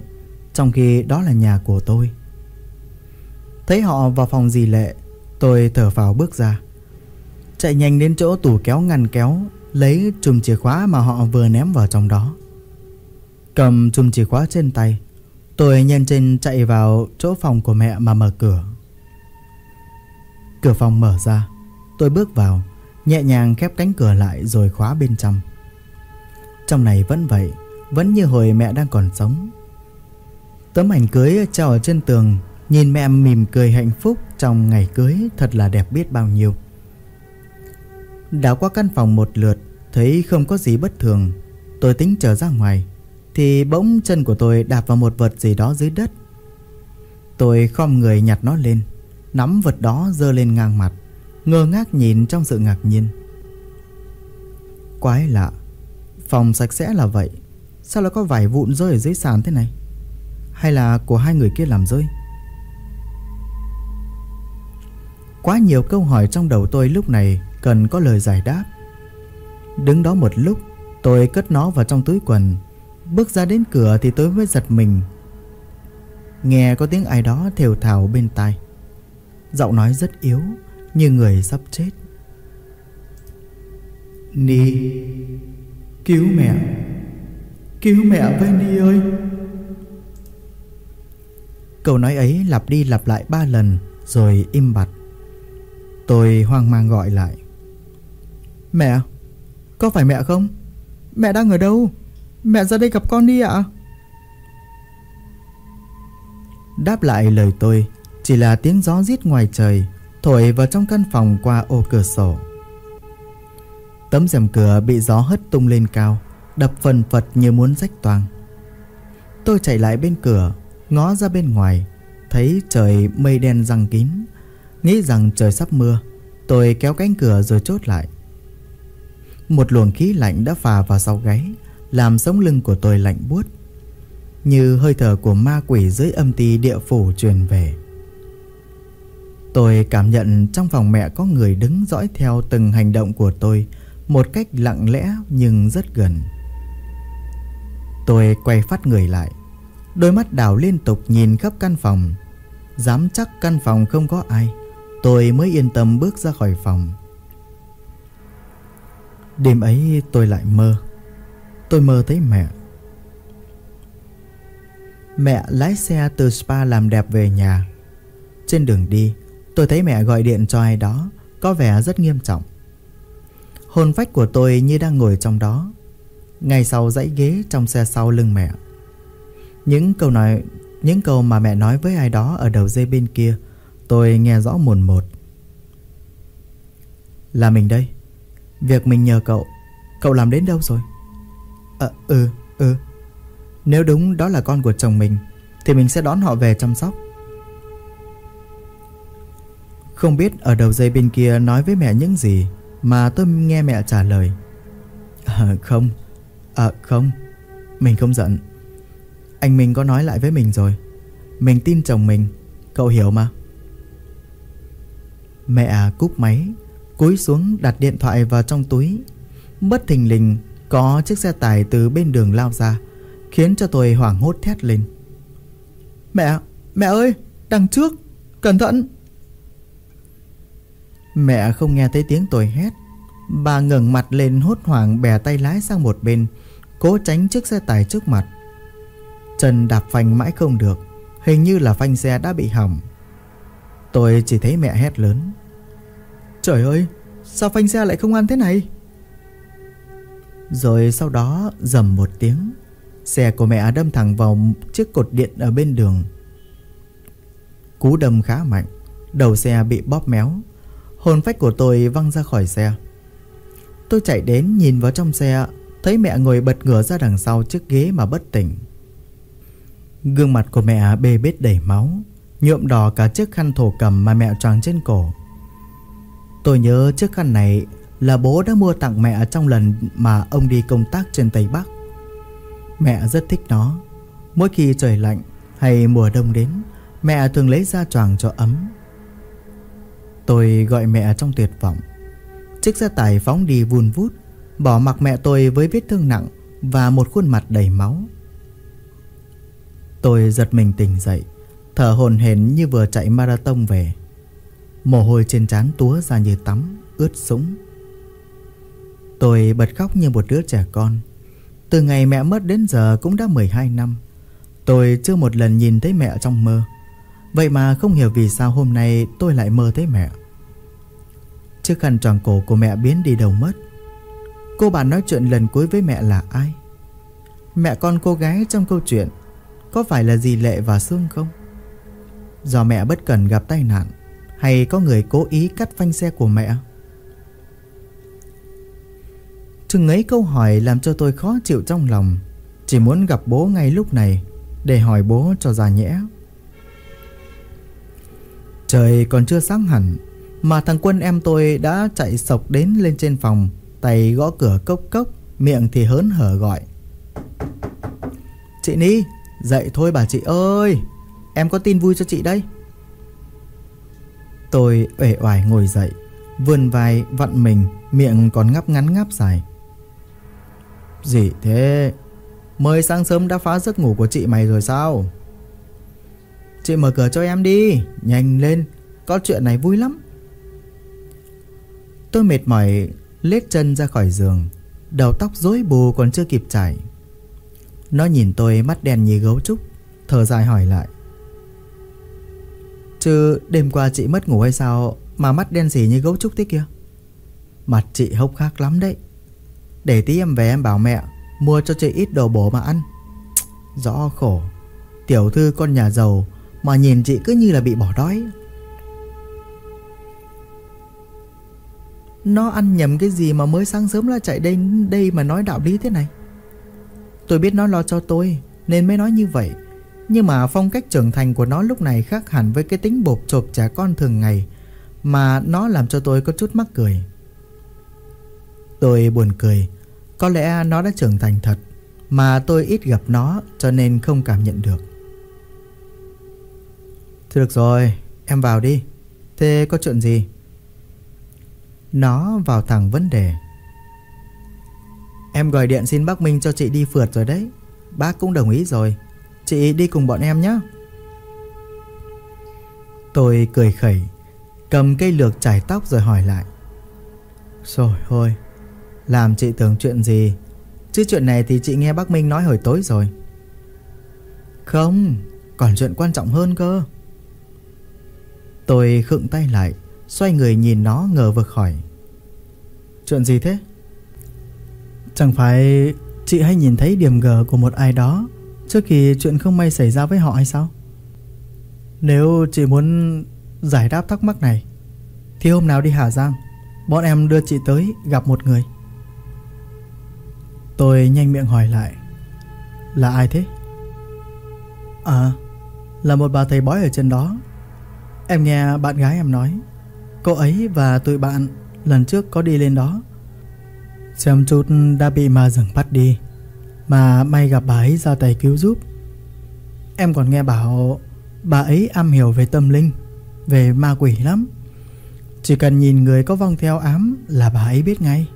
S1: Trong khi đó là nhà của tôi. Thấy họ vào phòng dì lệ, Tôi thở vào bước ra. Chạy nhanh đến chỗ tủ kéo ngăn kéo, Lấy chùm chìa khóa mà họ vừa ném vào trong đó. Cầm chùm chìa khóa trên tay, Tôi nhanh chân chạy vào chỗ phòng của mẹ mà mở cửa. Cửa phòng mở ra. Tôi bước vào, Nhẹ nhàng khép cánh cửa lại rồi khóa bên trong. Trong này vẫn vậy, Vẫn như hồi mẹ đang còn sống. Tấm ảnh cưới treo ở trên tường, Nhìn mẹ mỉm cười hạnh phúc Trong ngày cưới thật là đẹp biết bao nhiêu. Đảo qua căn phòng một lượt, Thấy không có gì bất thường, Tôi tính trở ra ngoài, Thì bỗng chân của tôi đạp vào một vật gì đó dưới đất. Tôi khom người nhặt nó lên, Nắm vật đó dơ lên ngang mặt. Ngơ ngác nhìn trong sự ngạc nhiên. Quái lạ, Phòng sạch sẽ là vậy, Sao lại có vải vụn rơi ở dưới sàn thế này? Hay là của hai người kia làm rơi? Quá nhiều câu hỏi trong đầu tôi lúc này Cần có lời giải đáp. Đứng đó một lúc, Tôi cất nó vào trong túi quần, Bước ra đến cửa thì tôi mới giật mình. Nghe có tiếng ai đó thều thào bên tai. Giọng nói rất yếu như người sắp chết. Ni, Cứu mẹ. Cứu mẹ với Ni ơi. Câu nói ấy lặp đi lặp lại ba lần Rồi im bặt. Tôi hoang mang gọi lại. Mẹ, Có phải mẹ không? Mẹ đang ở đâu? Mẹ ra đây gặp con đi ạ. Đáp lại lời tôi, Chỉ là tiếng gió rít ngoài trời. Thổi vào trong căn phòng qua ô cửa sổ. Tấm rèm cửa bị gió hất tung lên cao, Đập phần phật như muốn rách toang. Tôi chạy lại bên cửa, Ngó ra bên ngoài, Thấy trời mây đen răng kín. Nghĩ rằng trời sắp mưa, Tôi kéo cánh cửa rồi chốt lại. Một luồng khí lạnh đã phà vào sau gáy, Làm sống lưng của tôi lạnh buốt, Như hơi thở của ma quỷ dưới âm ti địa phủ truyền về. Tôi cảm nhận trong phòng mẹ có người đứng dõi theo từng hành động của tôi, Một cách lặng lẽ nhưng rất gần. Tôi quay phát người lại, Đôi mắt đảo liên tục nhìn khắp căn phòng. Dám chắc căn phòng không có ai, Tôi mới yên tâm bước ra khỏi phòng. Đêm ấy tôi lại mơ, Tôi mơ thấy mẹ. Mẹ lái xe từ spa làm đẹp về nhà. Trên đường đi Tôi thấy mẹ gọi điện cho ai đó, Có vẻ rất nghiêm trọng. Hồn phách của tôi như đang ngồi trong đó. Ngay sau dãy ghế trong xe sau lưng mẹ. Những câu nói, Những câu mà mẹ nói với ai đó Ở đầu dây bên kia, Tôi nghe rõ mồn một. Là mình đây. Việc mình nhờ cậu Cậu làm đến đâu rồi? Ờ ừ ừ. Nếu đúng đó là con của chồng mình, Thì mình sẽ đón họ về chăm sóc. Không biết ở đầu dây bên kia nói với mẹ những gì Mà tôi nghe mẹ trả lời. À không. À không. Mình không giận. Anh mình có nói lại với mình rồi. Mình tin chồng mình. Cậu hiểu mà. Mẹ cúp máy, Cúi xuống đặt điện thoại vào trong túi. Bất thình lình, Có chiếc xe tải từ bên đường lao ra, Khiến cho tôi hoảng hốt thét lên. Mẹ Mẹ ơi, Đằng trước, Cẩn thận. Mẹ không nghe thấy tiếng tôi hét. Bà ngẩng mặt lên hốt hoảng bè tay lái sang một bên, Cố tránh chiếc xe tải trước mặt. Trần đạp phanh mãi không được, Hình như là phanh xe đã bị hỏng. Tôi chỉ thấy mẹ hét lớn. Trời ơi, Sao phanh xe lại không ăn thế này? Rồi sau đó dầm một tiếng, Xe của mẹ đâm thẳng vào chiếc cột điện ở bên đường. Cú đâm khá mạnh, Đầu xe bị bóp méo. Hồn phách của tôi văng ra khỏi xe. Tôi chạy đến nhìn vào trong xe, Thấy mẹ ngồi bật ngửa ra đằng sau chiếc ghế mà bất tỉnh. Gương mặt của mẹ bê bết đầy máu, Nhuộm đỏ cả chiếc khăn thổ cầm mà mẹ choàng trên cổ. Tôi nhớ chiếc khăn này là bố đã mua tặng mẹ trong lần mà ông đi công tác trên Tây Bắc. Mẹ rất thích nó. Mỗi khi trời lạnh hay mùa đông đến, Mẹ thường lấy ra choàng cho ấm. Tôi gọi mẹ trong tuyệt vọng. Chiếc xe tải phóng đi vun vút, Bỏ mặc mẹ tôi với vết thương nặng Và một khuôn mặt đầy máu. Tôi giật mình tỉnh dậy, Thở hồn hển như vừa chạy marathon về. Mồ hôi trên trán túa ra như tắm, Ướt sũng. Tôi bật khóc như một đứa trẻ con. Từ ngày mẹ mất đến giờ cũng đã 12 năm. Tôi chưa một lần nhìn thấy mẹ trong mơ. Vậy mà không hiểu vì sao hôm nay tôi lại mơ thấy mẹ. Chiếc khăn tròn cổ của mẹ biến đi đâu mất, Cô bạn nói chuyện lần cuối với mẹ là ai? Mẹ con cô gái trong câu chuyện Có phải là dì Lệ và Sương không? Do mẹ bất cần gặp tai nạn, Hay có người cố ý cắt phanh xe của mẹ? Chừng ấy câu hỏi làm cho tôi khó chịu trong lòng, Chỉ muốn gặp bố ngay lúc này Để hỏi bố cho ra nhẽ. Trời còn chưa sáng hẳn, Mà thằng quân em tôi đã chạy sộc đến lên trên phòng, Tay gõ cửa cốc cốc, Miệng thì hớn hở gọi. Chị Ni, Dậy thôi bà chị ơi, Em có tin vui cho chị đây Tôi uể oải ngồi dậy, Vươn vai vặn mình, Miệng còn ngắp ngắn ngáp dài. Gì thế? Mới sáng sớm đã phá giấc ngủ của chị mày rồi sao? Chị mở cửa cho em đi. Nhanh lên. Có chuyện này vui lắm. Tôi mệt mỏi, lết chân ra khỏi giường. Đầu tóc rối bù còn chưa kịp chảy Nó nhìn tôi mắt đen như gấu trúc, Thở dài hỏi lại. Chứ đêm qua chị mất ngủ hay sao Mà mắt đen gì như gấu trúc thế kia? Mặt chị hốc khác lắm đấy. Để tí em về em bảo mẹ, Mua cho chị ít đồ bổ mà ăn. Rõ khổ. Tiểu thư con nhà giàu mà nhìn chị cứ như là bị bỏ đói. Nó ăn nhầm cái gì mà mới sáng sớm là chạy đây đây mà nói đạo lý thế này? Tôi biết nó lo cho tôi, Nên mới nói như vậy. Nhưng mà phong cách trưởng thành của nó lúc này khác hẳn với cái tính bộp chộp trẻ con thường ngày, Mà nó làm cho tôi có chút mắc cười. Tôi buồn cười, Có lẽ nó đã trưởng thành thật, Mà tôi ít gặp nó cho nên không cảm nhận được. Thôi được rồi, Em vào đi. Thế có chuyện gì? Nó vào thẳng vấn đề. Em gọi điện xin bác Minh cho chị đi phượt rồi đấy. Bác cũng đồng ý rồi. Chị đi cùng bọn em nhé. Tôi cười khẩy, Cầm cây lược chải tóc rồi hỏi lại. Rồi, thôi. Làm chị tưởng chuyện gì? Chứ chuyện này thì chị nghe bác Minh nói hồi tối rồi. Không, Còn chuyện quan trọng hơn cơ. Tôi khựng tay lại, Xoay người nhìn nó ngờ vực hỏi. Chuyện gì thế? Chẳng phải chị hay nhìn thấy điểm gờ của một ai đó Trước khi chuyện không may xảy ra với họ hay sao? Nếu chị muốn giải đáp thắc mắc này, Thì hôm nào đi Hà Giang, Bọn em đưa chị tới gặp một người. Tôi nhanh miệng hỏi lại, Là ai thế? À Là một bà thầy bói ở trên đó. Em nghe bạn gái em nói, Cô ấy và tụi bạn Lần trước có đi lên đó. Xem chút đã bị ma rừng bắt đi, Mà may gặp bà ấy ra tay cứu giúp. Em còn nghe bảo Bà ấy am hiểu về tâm linh, Về ma quỷ lắm. Chỉ cần nhìn người có vong theo ám Là bà ấy biết ngay.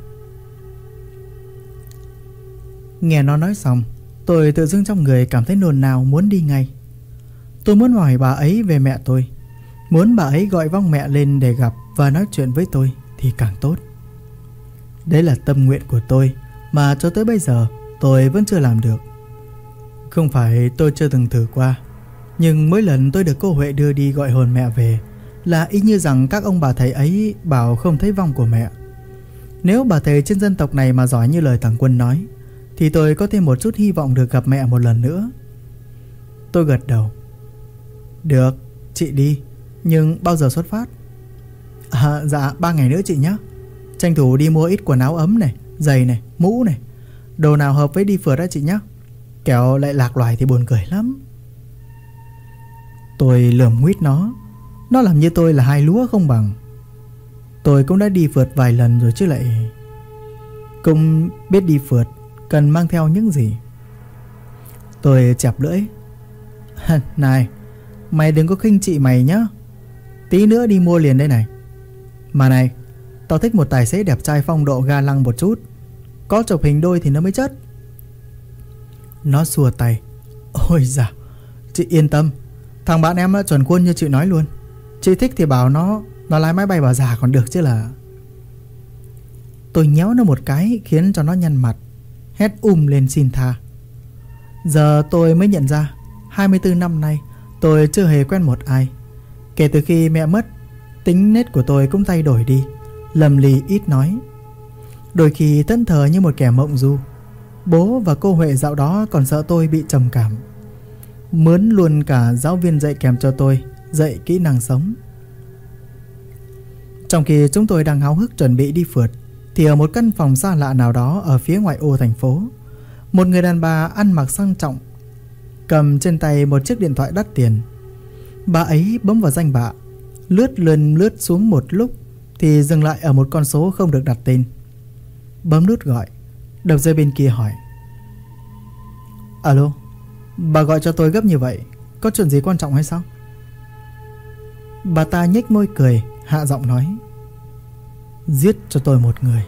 S1: Nghe nó nói xong, Tôi tự dưng trong người cảm thấy nồn nào muốn đi ngay. Tôi muốn hỏi bà ấy về mẹ tôi. Muốn bà ấy gọi vong mẹ lên để gặp và nói chuyện với tôi thì càng tốt. Đấy là tâm nguyện của tôi Mà cho tới bây giờ tôi vẫn chưa làm được. Không phải tôi chưa từng thử qua Nhưng mỗi lần tôi được cô Huệ đưa đi gọi hồn mẹ về Là y như rằng các ông bà thầy ấy bảo không thấy vong của mẹ. Nếu bà thầy trên dân tộc này mà giỏi như lời thằng Quân nói Thì tôi có thêm một chút hy vọng được gặp mẹ một lần nữa. Tôi gật đầu. Được, chị đi. Nhưng bao giờ xuất phát? À, dạ, ba ngày nữa chị nhé Tranh thủ đi mua ít quần áo ấm này Giày này, mũ này. Đồ nào hợp với đi phượt đó chị nhé Kéo lại lạc loài thì buồn cười lắm. Tôi lườm nguyết nó. Nó làm như tôi là hai lúa không bằng. Tôi cũng đã đi phượt vài lần rồi chứ lại Cũng biết đi phượt Cần mang theo những gì. Tôi chẹp lưỡi. Này Mày đừng có khinh chị mày nhá. Tí nữa đi mua liền đây này. Mà này, Tao thích một tài xế đẹp trai phong độ ga lăng một chút. Có chụp hình đôi thì nó mới chất. Nó xùa tay. Ôi dạ Chị yên tâm. Thằng bạn em chuẩn quân như chị nói luôn. Chị thích thì bảo nó Nó lái máy bay bảo giả còn được chứ là. Tôi nhéo nó một cái, Khiến cho nó nhăn mặt. Hét um lên xin tha. Giờ tôi mới nhận ra 24 năm nay, Tôi chưa hề quen một ai. Kể từ khi mẹ mất, Tính nết của tôi cũng thay đổi đi, lầm lì ít nói. Đôi khi thân thờ như một kẻ mộng du, Bố và cô Huệ dạo đó còn sợ tôi bị trầm cảm. Mướn luôn cả giáo viên dạy kèm cho tôi, Dạy kỹ năng sống. Trong khi chúng tôi đang háo hức chuẩn bị đi phượt, Thì ở một căn phòng xa lạ nào đó Ở phía ngoại ô thành phố, Một người đàn bà ăn mặc sang trọng, Cầm trên tay một chiếc điện thoại đắt tiền. Bà ấy bấm vào danh bạ Lướt lên, lướt xuống một lúc thì dừng lại ở một con số không được đặt tên. Bấm nút gọi. Đầu dây bên kia hỏi. Alo, Bà gọi cho tôi gấp như vậy, Có chuyện gì quan trọng hay sao? Bà ta nhếch môi cười, Hạ giọng nói. Giết cho tôi một người.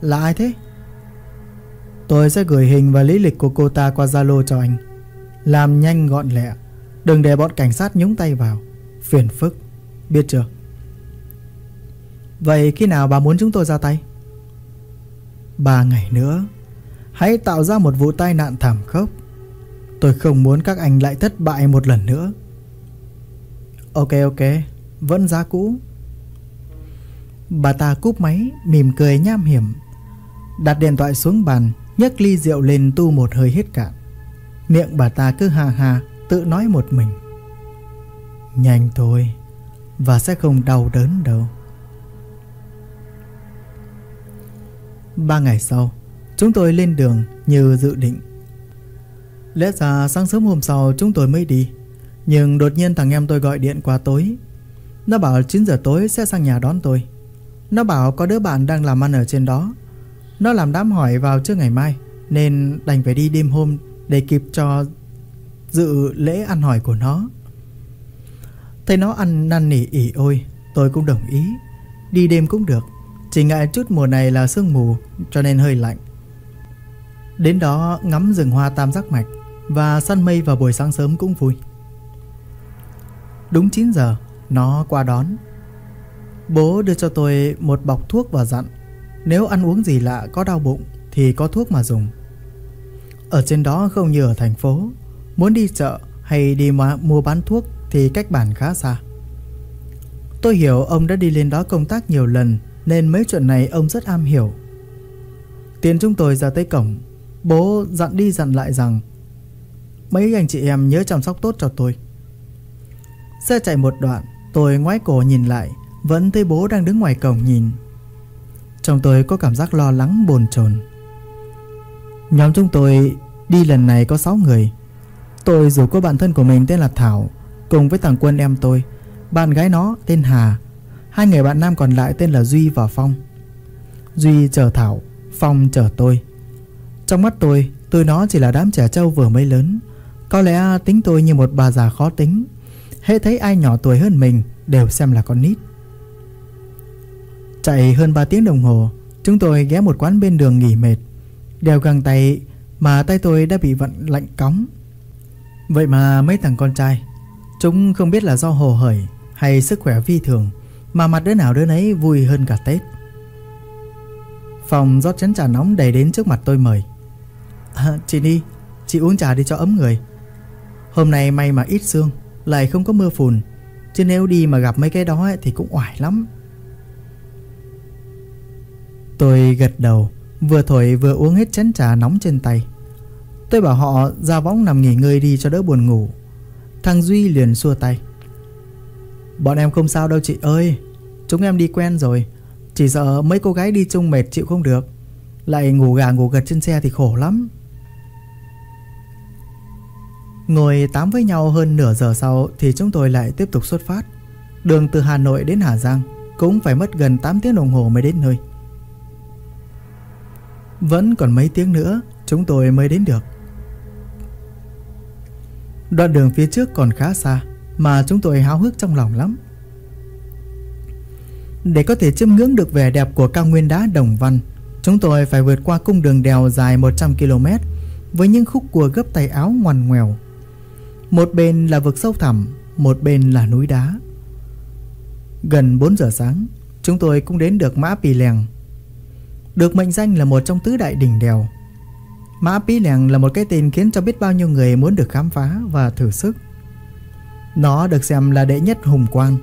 S1: Là ai thế? Tôi sẽ gửi hình và lý lịch của cô ta qua Zalo cho anh. Làm nhanh gọn lẹ. Đừng để bọn cảnh sát nhúng tay vào. Phiền phức. Biết chưa? Vậy khi nào bà muốn chúng tôi ra tay? Ba ngày nữa, Hãy tạo ra một vụ tai nạn thảm khốc. Tôi không muốn các anh lại thất bại một lần nữa. Ok ok. Vẫn giá cũ. Bà ta cúp máy, Mỉm cười nham hiểm. Đặt điện thoại xuống bàn, nhấc ly rượu lên tu một hơi hết cạn. Miệng bà ta cứ hà hà Tự nói một mình. Nhanh thôi, Và sẽ không đau đớn đâu. Ba ngày sau, Chúng tôi lên đường như dự định. Lẽ ra sáng sớm hôm sau chúng tôi mới đi, Nhưng đột nhiên thằng em tôi gọi điện qua tối. Nó bảo 9 giờ tối sẽ sang nhà đón tôi. Nó bảo có đứa bạn đang làm ăn ở trên đó. Nó làm đám hỏi vào trước ngày mai, Nên đành phải đi đêm hôm Để kịp cho dự lễ ăn hỏi của nó. Thấy nó ăn năn nỉ ỉ ôi, Tôi cũng đồng ý. Đi đêm cũng được, Chỉ ngại chút mùa này là sương mù, Cho nên hơi lạnh. Đến đó ngắm rừng hoa tam giác mạch Và săn mây vào buổi sáng sớm cũng vui. Đúng 9 giờ, Nó qua đón. Bố đưa cho tôi một bọc thuốc và dặn, Nếu ăn uống gì lạ có đau bụng Thì có thuốc mà dùng. Ở trên đó không như ở thành phố Muốn đi chợ hay đi mua bán thuốc Thì cách bản khá xa. Tôi hiểu ông đã đi lên đó công tác nhiều lần, Nên mấy chuyện này ông rất am hiểu. Tiến chúng tôi ra tới cổng. Bố dặn đi dặn lại rằng, Mấy anh chị em nhớ chăm sóc tốt cho tôi. Xe chạy một đoạn, Tôi ngoái cổ nhìn lại, Vẫn thấy bố đang đứng ngoài cổng nhìn. Trong tôi có cảm giác lo lắng, bồn chồn. Nhóm chúng tôi đi lần này có 6 người Tôi rủ có bạn thân của mình tên là Thảo Cùng với thằng quân em tôi. Bạn gái nó tên Hà. Hai người bạn nam còn lại tên là Duy và Phong. Duy chờ Thảo, Phong chờ tôi. Trong mắt tôi Tôi nó chỉ là đám trẻ trâu vừa mới lớn. Có lẽ tính tôi như một bà già khó tính. Hễ thấy ai nhỏ tuổi hơn mình Đều xem là con nít. Chạy hơn 3 tiếng đồng hồ, Chúng tôi ghé một quán bên đường nghỉ mệt. Đeo găng tay Mà tay tôi đã bị vận lạnh cóng. Vậy mà mấy thằng con trai Chúng không biết là do hồ hởi Hay sức khỏe vi thường Mà mặt đứa nào đứa nấy vui hơn cả Tết. Phòng rót chén trà nóng đầy đến trước mặt tôi mời. À, Chị đi Chị uống trà đi cho ấm người. Hôm nay may mà ít sương Lại không có mưa phùn Chứ nếu đi mà gặp mấy cái đó ấy, thì cũng oải lắm. Tôi gật đầu Vừa thổi vừa uống hết chén trà nóng trên tay. Tôi bảo họ ra võng nằm nghỉ ngơi đi cho đỡ buồn ngủ. Thằng Duy liền xua tay. Bọn em không sao đâu chị ơi, Chúng em đi quen rồi. Chỉ sợ mấy cô gái đi chung mệt chịu không được. Lại ngủ gà ngủ gật trên xe thì khổ lắm. Ngồi tám với nhau hơn nửa giờ sau Thì chúng tôi lại tiếp tục xuất phát. Đường từ Hà Nội đến Hà Giang Cũng phải mất gần 8 tiếng đồng hồ mới đến nơi. Vẫn còn mấy tiếng nữa, Chúng tôi mới đến được. Đoạn đường phía trước còn khá xa, Mà chúng tôi háo hức trong lòng lắm. Để có thể chiêm ngưỡng được vẻ đẹp của cao nguyên đá Đồng Văn, Chúng tôi phải vượt qua cung đường đèo dài 100 km Với những khúc cua gấp tay áo ngoằn ngoèo. Một bên là vực sâu thẳm, Một bên là núi đá. Gần 4 giờ sáng, Chúng tôi cũng đến được Mã Pì Lèng. Được mệnh danh là một trong tứ đại đỉnh đèo. Mã Pí Lèng là một cái tên khiến cho biết bao nhiêu người muốn được khám phá và thử sức. Nó được xem là đệ nhất hùng quan.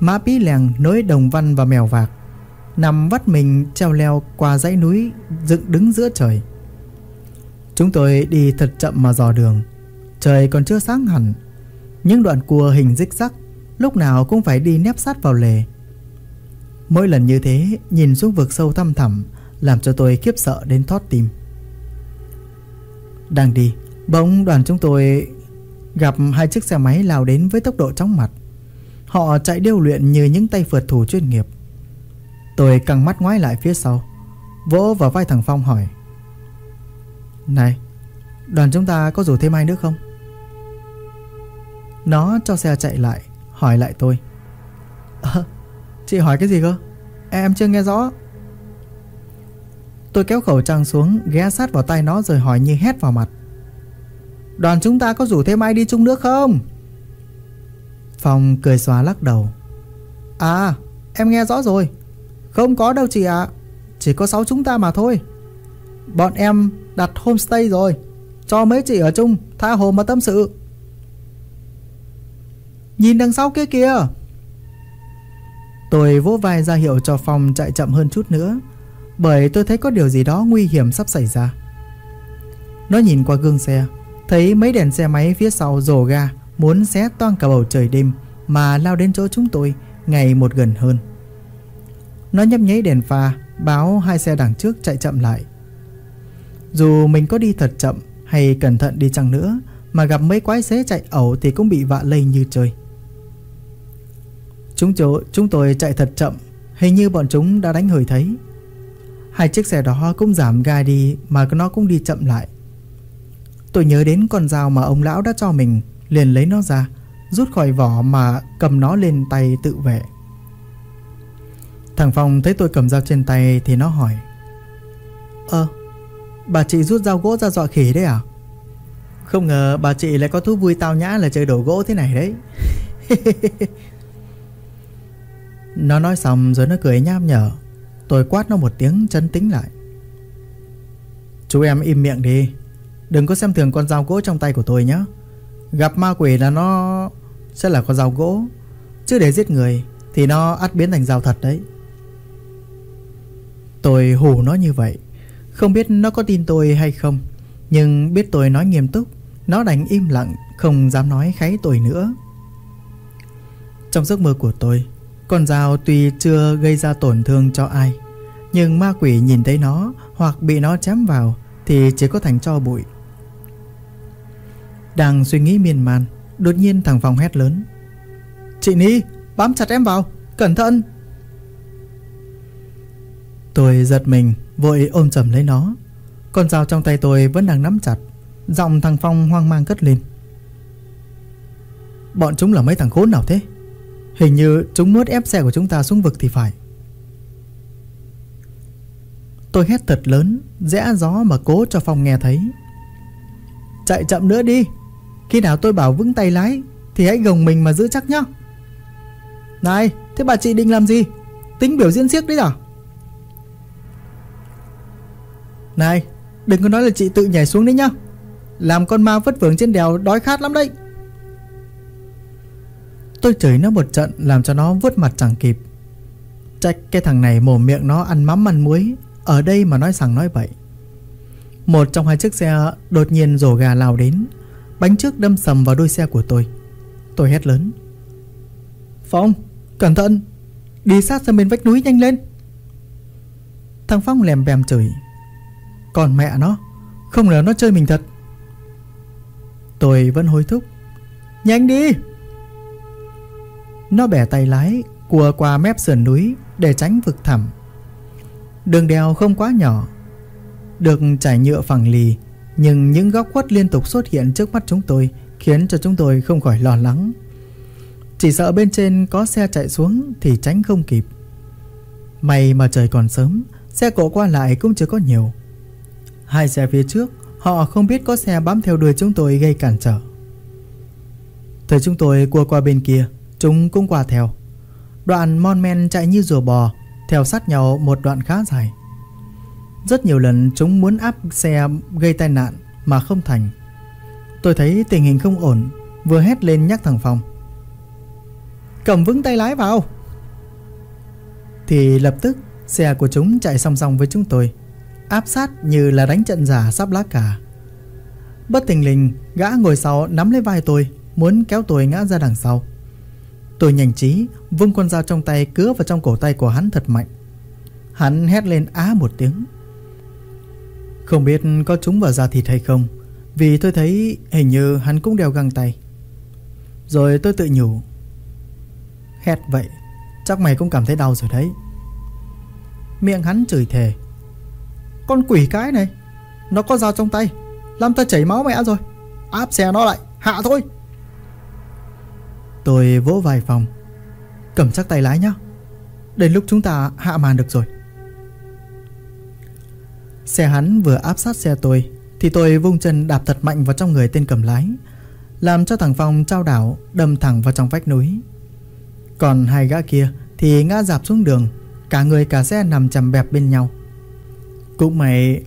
S1: Mã Pí Lèng nối Đồng Văn và Mèo Vạc, nằm vắt mình treo leo qua dãy núi dựng đứng giữa trời. Chúng tôi đi thật chậm mà dò đường. Trời còn chưa sáng hẳn. Những đoạn cua hình rích rắc lúc nào cũng phải đi nép sát vào lề. Mỗi lần như thế, nhìn xuống vực sâu thăm thẳm làm cho tôi khiếp sợ đến thót tim. Đang đi Bỗng đoàn chúng tôi Gặp hai chiếc xe máy lao đến với tốc độ chóng mặt. Họ chạy điêu luyện như những tay phượt thủ chuyên nghiệp. Tôi căng mắt ngoái lại phía sau Vỗ vào vai thằng Phong hỏi Này Đoàn chúng ta có rủ thêm ai nữa không? Nó cho xe chạy lại Hỏi lại tôi à, Chị hỏi cái gì cơ? Em chưa nghe rõ. Tôi kéo khẩu trang xuống, Ghé sát vào tay nó rồi hỏi như hét vào mặt. Đoàn chúng ta có rủ thêm ai đi chung nước không? Phong cười xóa lắc đầu. À em nghe rõ rồi. Không có đâu chị ạ. Chỉ có sáu chúng ta mà thôi. Bọn em đặt homestay rồi. Cho mấy chị ở chung, Tha hồ mà tâm sự. Nhìn đằng sau kia kìa. Tôi vỗ vai ra hiệu cho Phong chạy chậm hơn chút nữa. Bởi tôi thấy có điều gì đó nguy hiểm sắp xảy ra. Nó nhìn qua gương xe Thấy mấy đèn xe máy phía sau rổ ga Muốn xé toang cả bầu trời đêm Mà lao đến chỗ chúng tôi Ngày một gần hơn. Nó nhấp nháy đèn pha Báo hai xe đằng trước chạy chậm lại. Dù mình có đi thật chậm Hay cẩn thận đi chăng nữa Mà gặp mấy quái xế chạy ẩu Thì cũng bị vạ lây như chơi. Chúng, chỗ, chúng tôi chạy thật chậm Hình như bọn chúng đã đánh hơi thấy. Hai chiếc xe đó cũng giảm ga đi Mà nó cũng đi chậm lại. Tôi nhớ đến con dao mà ông lão đã cho mình, Liền lấy nó ra, Rút khỏi vỏ mà cầm nó lên tay tự vệ. Thằng Phong thấy tôi cầm dao trên tay Thì nó hỏi, Ơ, Bà chị rút dao gỗ ra dọa khỉ đấy à? Không ngờ bà chị lại có thú vui tao nhã là chơi đổ gỗ thế này đấy. Nó nói xong rồi nó cười nham nhở. Tôi quát nó một tiếng chân tính lại. Chú em im miệng đi. Đừng có xem thường con dao gỗ trong tay của tôi nhé. Gặp ma quỷ là nó Sẽ là con dao gỗ. Chứ để giết người Thì nó ắt biến thành dao thật đấy. Tôi hù nó như vậy. Không biết nó có tin tôi hay không, Nhưng biết tôi nói nghiêm túc, Nó đành im lặng, Không dám nói kháy tôi nữa. Trong giấc mơ của tôi con dao tuy chưa gây ra tổn thương cho ai, Nhưng ma quỷ nhìn thấy nó Hoặc bị nó chém vào Thì chỉ có thành cho bụi. Đang suy nghĩ miên man, Đột nhiên thằng Phong hét lớn. Chị Ni, bám chặt em vào, Cẩn thận! Tôi giật mình, Vội ôm chầm lấy nó. Con dao trong tay tôi vẫn đang nắm chặt, Giọng thằng Phong hoang mang cất lên. Bọn chúng là mấy thằng khốn nào thế? Hình như chúng muốn ép xe của chúng ta xuống vực thì phải. Tôi hét thật lớn, Rẽ gió mà cố cho Phong nghe thấy. Chạy chậm nữa đi, Khi nào tôi bảo vững tay lái Thì hãy gồng mình mà giữ chắc nhá. Này, thế bà chị định làm gì? Tính biểu diễn siếc đấy à? Này, Đừng có nói là chị tự nhảy xuống đấy nhá. Làm con ma vất vưởng trên đèo đói khát lắm đấy. Tôi chửi nó một trận làm cho nó vuốt mặt chẳng kịp. Trách cái thằng này mồm miệng nó ăn mắm ăn muối Ở đây mà nói rằng nói bậy. Một trong hai chiếc xe đột nhiên rổ gà lao đến Bánh trước đâm sầm vào đuôi xe của tôi. Tôi hét lớn. Phong, cẩn thận Đi sát sang bên vách núi nhanh lên. Thằng Phong lèm bèm chửi. Còn mẹ nó Không ngờ nó chơi mình thật. Tôi vẫn hối thúc. Nhanh đi nó bẻ tay lái, cua qua mép sườn núi Để tránh vực thẳm. Đường đèo không quá nhỏ, Được trải nhựa phẳng lì, Nhưng những góc khuất liên tục xuất hiện trước mắt chúng tôi Khiến cho chúng tôi không khỏi lo lắng. Chỉ sợ bên trên có xe chạy xuống Thì tránh không kịp. May mà trời còn sớm, Xe cộ qua lại cũng chưa có nhiều. Hai xe phía trước, Họ không biết có xe bám theo đuôi chúng tôi gây cản trở. Thời chúng tôi cua qua bên kia Chúng cũng qua theo. Đoạn mon men chạy như rùa bò, Theo sát nhau một đoạn khá dài. Rất nhiều lần chúng muốn áp xe gây tai nạn Mà không thành. Tôi thấy tình hình không ổn, Vừa hét lên nhắc thằng Phong. Cầm vững tay lái vào! Thì lập tức Xe của chúng chạy song song với chúng tôi, Áp sát như là đánh trận giả sắp lá cả Bất tình lình, Gã ngồi sau nắm lấy vai tôi, Muốn kéo tôi ngã ra đằng sau. Tôi nhanh trí, vung con dao trong tay, cứa vào trong cổ tay của hắn thật mạnh. Hắn hét lên á một tiếng. Không biết có trúng vào da thịt hay không, Vì tôi thấy hình như hắn cũng đeo găng tay. Rồi tôi tự nhủ, Hét vậy, Chắc mày cũng cảm thấy đau rồi đấy. Miệng hắn chửi thề, Con quỷ cái này, Nó có dao trong tay, Làm ta chảy máu mẹ rồi, Áp xe nó lại, Hạ thôi. Tôi vỗ vài phòng Cầm chắc tay lái nhá. Đến lúc chúng ta hạ màn được rồi. Xe hắn vừa áp sát xe tôi, Thì tôi vung chân đạp thật mạnh vào trong người tên cầm lái, Làm cho thằng Phong trao đảo, Đâm thẳng vào trong vách núi. Còn hai gã kia Thì ngã dạp xuống đường, Cả người cả xe nằm chầm bẹp bên nhau. Cũng mày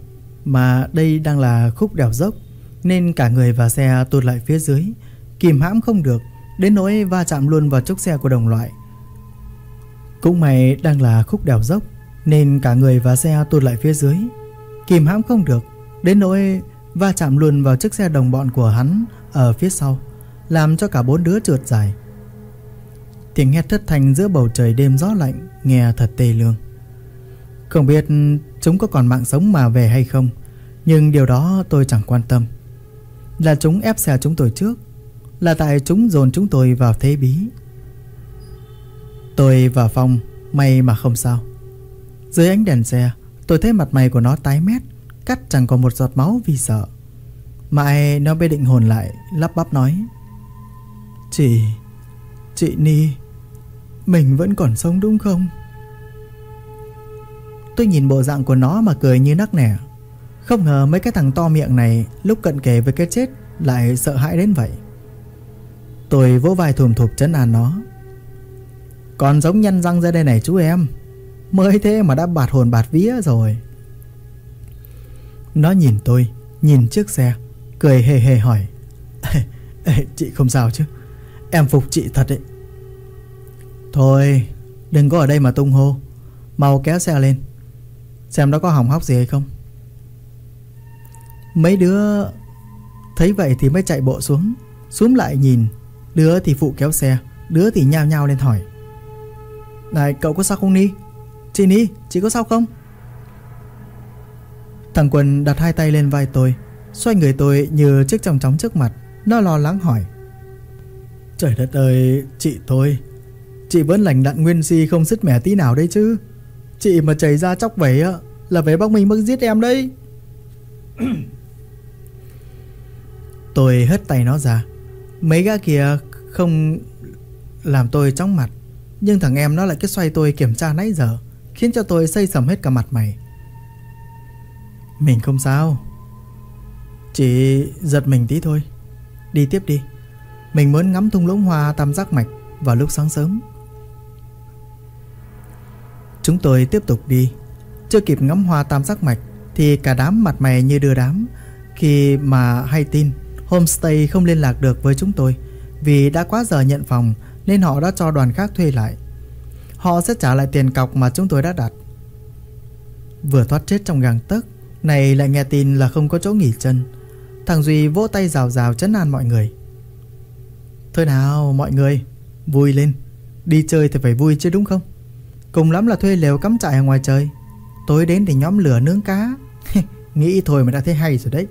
S1: Mà đây đang là khúc đèo dốc, Nên cả người và xe tụt lại phía dưới, Kìm hãm không được. Đến nỗi va chạm luôn vào chốc xe của đồng loại. Cũng may đang là khúc đèo dốc, Nên cả người và xe tụt lại phía dưới. Kìm hãm không được, Đến nỗi va chạm luôn vào chiếc xe đồng bọn của hắn Ở phía sau, Làm cho cả bốn đứa trượt dài. Tiếng hét thất thanh giữa bầu trời đêm gió lạnh Nghe thật tê lương. Không biết chúng có còn mạng sống mà về hay không, Nhưng điều đó tôi chẳng quan tâm. Là chúng ép xe chúng tôi trước là tại chúng dồn chúng tôi vào thế bí. Tôi và Phong May mà không sao. Dưới ánh đèn xe, Tôi thấy mặt mày của nó tái mét, Cắt chẳng còn một giọt máu vì sợ. Mãi nó mới định hồn lại, Lắp bắp nói, Chị Chị Ni, Mình vẫn còn sống đúng không? Tôi nhìn bộ dạng của nó mà cười như nắc nẻ. Không ngờ mấy cái thằng to miệng này Lúc cận kề với cái chết Lại sợ hãi đến vậy. Tôi vỗ vai thùm thụp chấn an nó. Còn giống nhân răng ra đây này chú em Mới thế mà đã bạt hồn bạt vía rồi. Nó nhìn tôi Nhìn chiếc xe Cười hề hề hỏi. Ê, ê, Chị không sao chứ? Em phục chị thật đấy. Thôi Đừng có ở đây mà tung hô. Mau kéo xe lên. Xem nó có hỏng hóc gì hay không. Mấy đứa Thấy vậy thì mới chạy bộ xuống. Xuống lại nhìn. Đứa thì phụ kéo xe Đứa thì nhao nhao lên hỏi. Này cậu có sao không Ni? Chị Ni chị có sao không? Thằng Quân đặt hai tay lên vai tôi Xoay người tôi như chiếc trong chóng trước mặt Nó lo lắng hỏi. Trời đất ơi chị tôi Chị vẫn lành đặn nguyên si không sứt mẻ tí nào đấy chứ. Chị mà chảy ra chóc vẩy á Là về bác mình mất giết em đấy. Tôi hất tay nó ra Mấy gã kia không làm tôi chóng mặt, Nhưng thằng em nó lại cứ xoay tôi kiểm tra nãy giờ, Khiến cho tôi xây sầm hết cả mặt mày. Mình không sao. Chỉ giật mình tí thôi. Đi tiếp đi. Mình muốn ngắm thung lũng hoa tam giác mạch Vào lúc sáng sớm. Chúng tôi tiếp tục đi. Chưa kịp ngắm hoa tam giác mạch Thì cả đám mặt mày như đưa đám Khi mà hay tin. Homestay không liên lạc được với chúng tôi. Vì đã quá giờ nhận phòng, Nên họ đã cho đoàn khác thuê lại. Họ sẽ trả lại tiền cọc mà chúng tôi đã đặt. Vừa thoát chết trong gang tấc, Này lại nghe tin là không có chỗ nghỉ chân. Thằng Duy vỗ tay rào rào chấn an mọi người. Thôi nào, mọi người, Vui lên. Đi chơi thì phải vui chứ đúng không? Cùng lắm là thuê lều cắm trại ở ngoài trời. Tối đến thì nhóm lửa nướng cá. Nghĩ thôi mà đã thấy hay rồi đấy.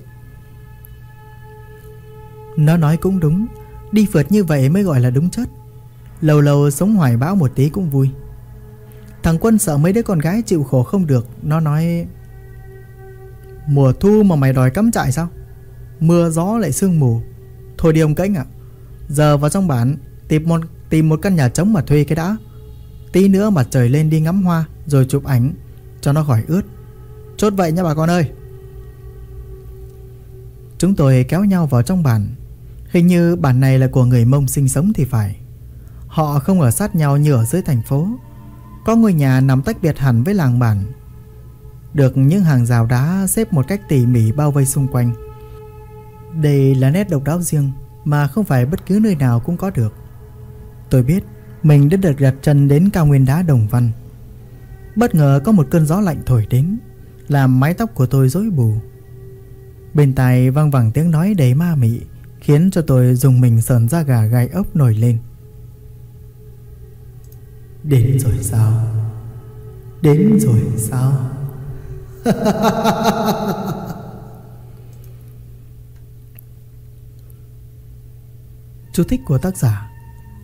S1: Nó nói cũng đúng. Đi phượt như vậy mới gọi là đúng chất. Lâu lâu sống hoài bão một tí cũng vui. Thằng Quân sợ mấy đứa con gái chịu khổ không được. Nó nói Mùa thu mà mày đòi cắm trại sao? Mưa gió lại sương mù. Thôi đi ông cánh ạ. Giờ vào trong bản Tìm một, tìm một căn nhà trống mà thuê cái đã. Tí nữa mặt trời lên đi ngắm hoa Rồi chụp ảnh Cho nó khỏi ướt. Chốt vậy nha bà con ơi. Chúng tôi kéo nhau vào trong bản. Hình như bản này là của người Mông sinh sống thì phải. Họ không ở sát nhau như ở dưới thành phố. Có ngôi nhà nằm tách biệt hẳn với làng bản. Được những hàng rào đá xếp một cách tỉ mỉ bao vây xung quanh. Đây là nét độc đáo riêng Mà không phải bất cứ nơi nào cũng có được. Tôi biết mình đã được đặt chân đến cao nguyên đá Đồng Văn. Bất ngờ có một cơn gió lạnh thổi đến, Làm mái tóc của tôi rối bù. Bên tai vang vẳng tiếng nói đầy ma mị. Khiến cho tôi dùng mình sờn da gà gai ốc nổi lên. Đến rồi sao? Đến rồi sao? Chú thích của tác giả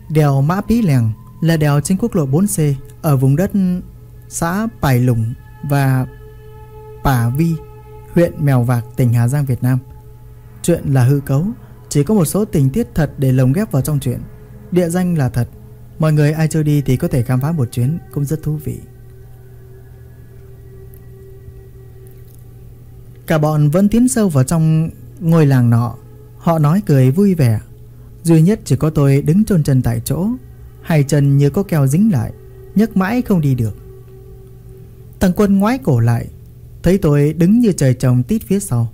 S1: Đèo Mã Pí Lèng là đèo trên quốc lộ 4C ở vùng đất xã Pải Lũng và Pả Vi, huyện Mèo Vạc, tỉnh Hà Giang, Việt Nam. Chuyện là hư cấu, chỉ có một số tình tiết thật để lồng ghép vào trong chuyện. Địa danh là thật, mọi người ai chưa đi thì có thể khám phá một chuyến cũng rất thú vị. Cả bọn vẫn tiến sâu vào trong ngôi làng nọ. Họ nói cười vui vẻ Duy nhất chỉ có tôi đứng chôn chân tại chỗ Hai chân như có keo dính lại nhấc mãi không đi được Thằng quân ngoái cổ lại Thấy tôi đứng như trời trồng tít phía sau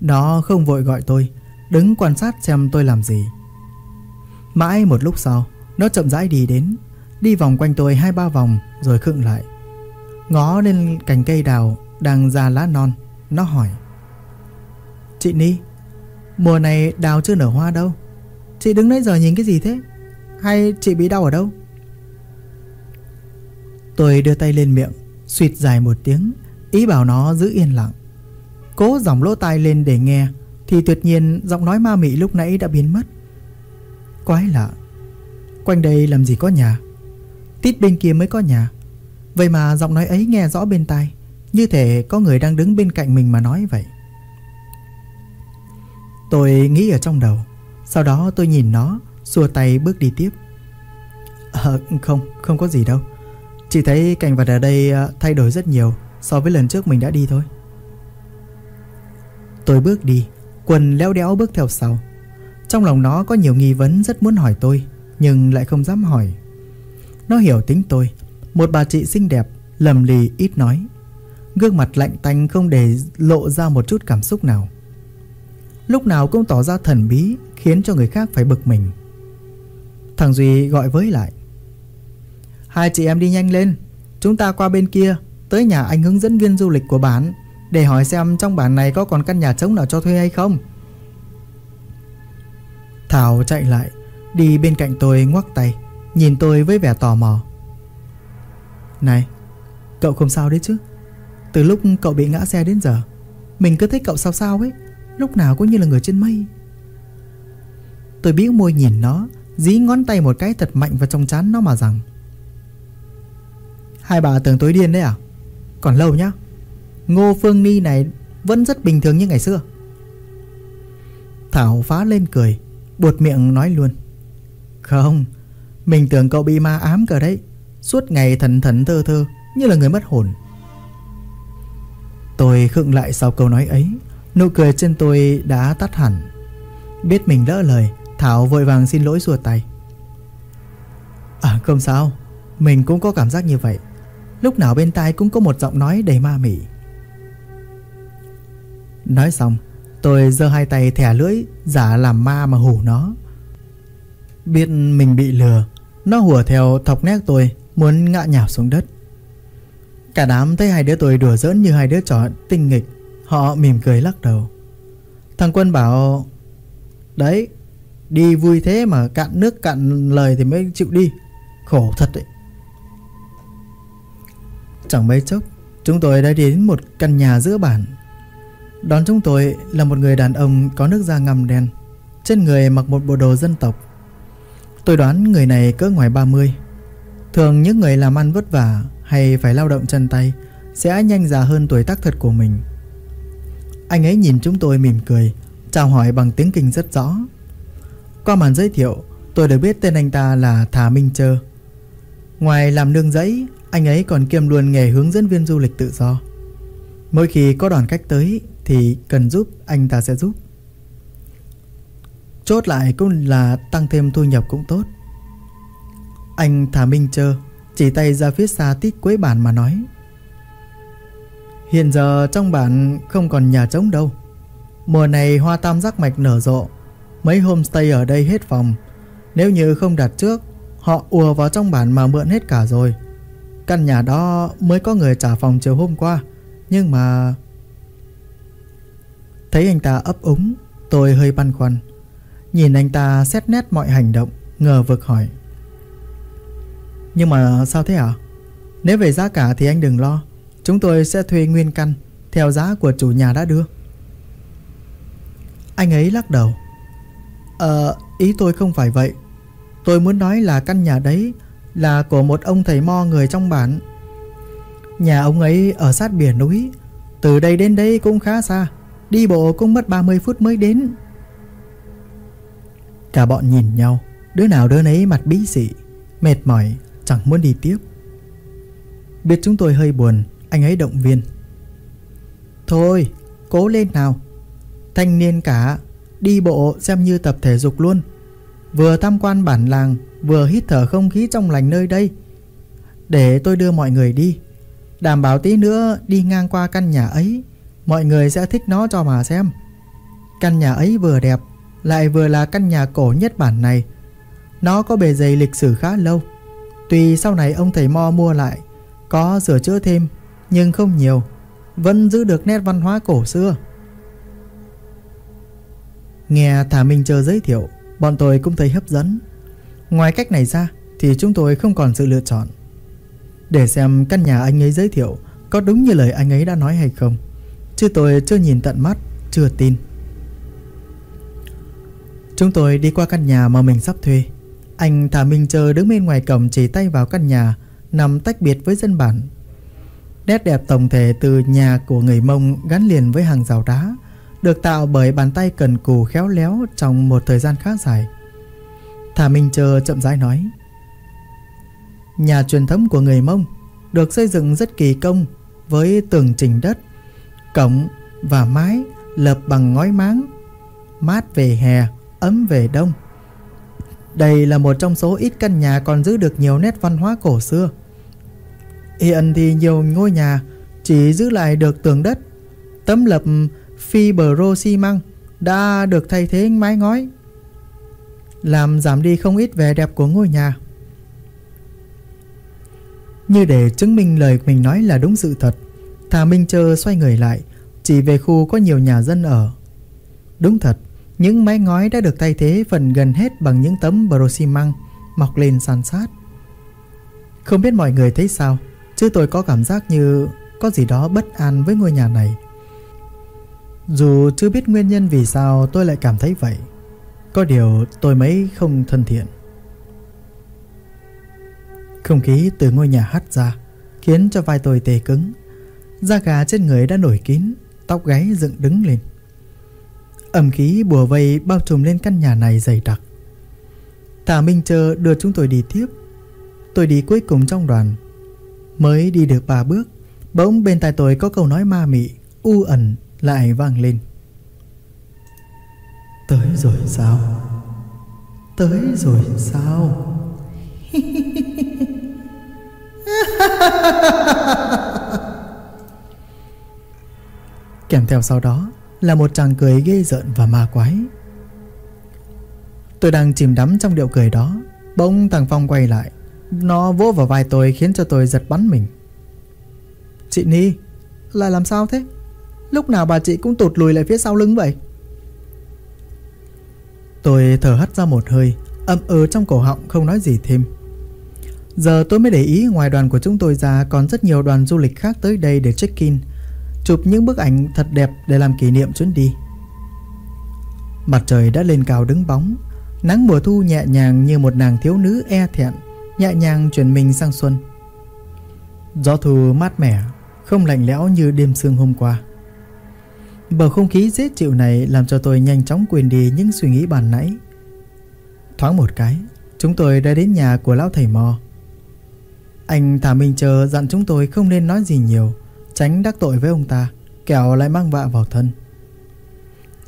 S1: Nó không vội gọi tôi Đứng quan sát xem tôi làm gì. Mãi một lúc sau, Nó chậm rãi đi đến, Đi vòng quanh tôi hai ba vòng Rồi khựng lại. Ngó lên cành cây đào Đang ra lá non, Nó hỏi, Chị Ni, Mùa này đào chưa nở hoa đâu? Chị đứng nãy giờ nhìn cái gì thế? Hay chị bị đau ở đâu? Tôi đưa tay lên miệng Xuyệt dài một tiếng, Ý bảo nó giữ yên lặng. Cố dòng lỗ tai lên để nghe thì tuyệt nhiên giọng nói ma mị lúc nãy đã biến mất. Quái lạ. Quanh đây làm gì có nhà? Tít bên kia mới có nhà. Vậy mà giọng nói ấy nghe rõ bên tai. Như thể có người đang đứng bên cạnh mình mà nói vậy. Tôi nghĩ ở trong đầu. Sau đó tôi nhìn nó Xua tay bước đi tiếp. Ờ không, không có gì đâu. Chỉ thấy cảnh vật ở đây ờ, thay đổi rất nhiều So với lần trước mình đã đi thôi. Tôi bước đi. Quần leo đéo bước theo sau. Trong lòng nó có nhiều nghi vấn rất muốn hỏi tôi, Nhưng lại không dám hỏi. Nó hiểu tính tôi. Một bà chị xinh đẹp, Lầm lì ít nói. Gương mặt lạnh tanh không để lộ ra một chút cảm xúc nào. Lúc nào cũng tỏ ra thần bí, Khiến cho người khác phải bực mình. Thằng Duy gọi với lại. Hai chị em đi nhanh lên. Chúng ta qua bên kia, Tới nhà anh hướng dẫn viên du lịch của bản để hỏi xem trong bản này có còn căn nhà trống nào cho thuê hay không. Thảo chạy lại, Đi bên cạnh tôi ngoắc tay, Nhìn tôi với vẻ tò mò. Này, Cậu không sao đấy chứ? Từ lúc cậu bị ngã xe đến giờ, Mình cứ thấy cậu sao sao ấy, Lúc nào cũng như là người trên mây. Tôi bĩu môi nhìn nó, Dí ngón tay một cái thật mạnh vào trong chán nó mà rằng, Hai bà tưởng tối điên đấy à? Còn lâu nhá. Ngô Phương Ni này Vẫn rất bình thường như ngày xưa. Thảo phá lên cười, Buột miệng nói luôn. Không, Mình tưởng cậu bị ma ám cờ đấy. Suốt ngày thần thần thơ thơ Như là người mất hồn. Tôi khựng lại sau câu nói ấy. Nụ cười trên tôi đã tắt hẳn. Biết mình lỡ lời, Thảo vội vàng xin lỗi xua tay. À không sao. Mình cũng có cảm giác như vậy. Lúc nào bên tai cũng có một giọng nói đầy ma mị. Nói xong, Tôi giơ hai tay thẻ lưỡi, Giả làm ma mà hù nó. Biết mình bị lừa, Nó hùa theo thọc nét tôi, Muốn ngã nhào xuống đất. Cả đám thấy hai đứa tôi đùa giỡn như hai đứa trò tinh nghịch, Họ mỉm cười lắc đầu. Thằng Quân bảo, Đấy, Đi vui thế mà cạn nước cạn lời thì mới chịu đi. Khổ thật đấy. Chẳng mấy chốc, Chúng tôi đã đến một căn nhà giữa bản. Đón chúng tôi là một người đàn ông có nước da ngăm đen, Trên người mặc một bộ đồ dân tộc. Tôi đoán người này cỡ ngoài 30 Thường những người làm ăn vất vả hay phải lao động chân tay Sẽ nhanh già hơn tuổi tác thật của mình. Anh ấy nhìn chúng tôi mỉm cười, Chào hỏi bằng tiếng kinh rất rõ. Qua màn giới thiệu, Tôi được biết tên anh ta là Thà Minh Trơ Ngoài làm nương giấy, Anh ấy còn kiêm luôn nghề hướng dẫn viên du lịch tự do. Mỗi khi có đoàn khách tới thì cần giúp, anh ta sẽ giúp. Chốt lại cũng là tăng thêm thu nhập cũng tốt. Anh Thả Minh chơ Chỉ tay ra phía xa tít cuối bản mà nói, Hiện giờ trong bản không còn nhà trống đâu. Mùa này hoa tam giác mạch nở rộ, Mấy homestay ở đây hết phòng. Nếu như không đặt trước, Họ ùa vào trong bản mà mượn hết cả rồi. Căn nhà đó mới có người trả phòng chiều hôm qua, Nhưng mà Thấy anh ta ấp úng, Tôi hơi băn khoăn. Nhìn anh ta xét nét mọi hành động, Ngờ vực hỏi. Nhưng mà sao thế ạ? Nếu về giá cả thì anh đừng lo. Chúng tôi sẽ thuê nguyên căn, Theo giá của chủ nhà đã đưa. Anh ấy lắc đầu. Ờ ý tôi không phải vậy. Tôi muốn nói là căn nhà đấy Là của một ông thầy mo người trong bản. Nhà ông ấy ở sát biển núi, Từ đây đến đây cũng khá xa. Đi bộ cũng mất 30 phút mới đến. Cả bọn nhìn nhau, Đứa nào đứa nấy mặt bí dị Mệt mỏi, chẳng muốn đi tiếp. Biết chúng tôi hơi buồn, Anh ấy động viên. Thôi, cố lên nào. Thanh niên cả, Đi bộ xem như tập thể dục luôn. Vừa tham quan bản làng, Vừa hít thở không khí trong lành nơi đây. Để tôi đưa mọi người đi, Đảm bảo tí nữa đi ngang qua căn nhà ấy. Mọi người sẽ thích nó cho mà xem. Căn nhà ấy vừa đẹp, Lại vừa là căn nhà cổ nhất bản này. Nó có bề dày lịch sử khá lâu. Tuy sau này ông thầy Mo mua lại, Có sửa chữa thêm, Nhưng không nhiều, Vẫn giữ được nét văn hóa cổ xưa. Nghe Thả Minh Chờ giới thiệu, Bọn tôi cũng thấy hấp dẫn. Ngoài cách này ra, Thì chúng tôi không còn sự lựa chọn. Để xem căn nhà anh ấy giới thiệu Có đúng như lời anh ấy đã nói hay không. Chứ tôi chưa nhìn tận mắt Chưa tin. Chúng tôi đi qua căn nhà mà mình sắp thuê. Anh Thả Minh Chờ đứng bên ngoài cổng chỉ tay vào căn nhà Nằm tách biệt với dân bản. Nét đẹp tổng thể từ nhà của người Mông gắn liền với hàng rào đá được tạo bởi bàn tay cần cù khéo léo trong một thời gian khá dài. Thả Minh Chờ chậm rãi nói Nhà truyền thống của người Mông được xây dựng rất kỳ công với tường trình đất, cổng và mái lợp bằng ngói máng, mát về hè, ấm về đông. Đây là một trong số ít căn nhà còn giữ được nhiều nét văn hóa cổ xưa. Hiện thì nhiều ngôi nhà chỉ giữ lại được tường đất, tấm lập fibro xi măng đã được thay thế mái ngói làm giảm đi không ít vẻ đẹp của ngôi nhà. Như để chứng minh lời mình nói là đúng sự thật, Thà Minh Trơ xoay người lại, chỉ về khu có nhiều nhà dân ở. Đúng thật, những mái ngói đã được thay thế phần gần hết bằng những tấm bờ xi măng mọc lên san sát. Không biết mọi người thấy sao, chứ tôi có cảm giác như có gì đó bất an với ngôi nhà này. Dù chưa biết nguyên nhân vì sao tôi lại cảm thấy vậy Có điều tôi mấy không thân thiện Không khí từ ngôi nhà hắt ra Khiến cho vai tôi tê cứng Da gà trên người đã nổi kín, Tóc gáy dựng đứng lên. Ẩm khí bùa vây bao trùm lên căn nhà này dày đặc. Thả Minh Chờ đưa chúng tôi đi tiếp. Tôi đi cuối cùng trong đoàn. Mới đi được ba bước, Bỗng bên tai tôi có câu nói ma mị, U ẩn lại vang lên. Tới rồi sao? Tới rồi sao? Kèm theo sau đó Là một chàng cười ghê rợn và ma quái. Tôi đang chìm đắm trong điệu cười đó, Bỗng thằng Phong quay lại. Nó vỗ vào vai tôi khiến cho tôi giật bắn mình. Chị Ni, Là làm sao thế? Lúc nào bà chị cũng tụt lùi lại phía sau lưng vậy? Tôi thở hắt ra một hơi Âm ừ trong cổ họng không nói gì thêm. Giờ tôi mới để ý ngoài đoàn của chúng tôi ra Còn rất nhiều đoàn du lịch khác tới đây để check-in Chụp những bức ảnh thật đẹp để làm kỷ niệm chuyến đi Mặt trời đã lên cao đứng bóng Nắng mùa thu nhẹ nhàng như một nàng thiếu nữ e thẹn Nhẹ nhàng chuyển mình sang xuân Gió thu mát mẻ Không lạnh lẽo như đêm sương hôm qua Bầu không khí dễ chịu này làm cho tôi nhanh chóng quên đi những suy nghĩ bàn nãy. Thoáng một cái, chúng tôi đã đến nhà của lão thầy mò. Anh Thả Minh Chờ dặn chúng tôi không nên nói gì nhiều, tránh đắc tội với ông ta, kẻo lại mang vạ vào thân.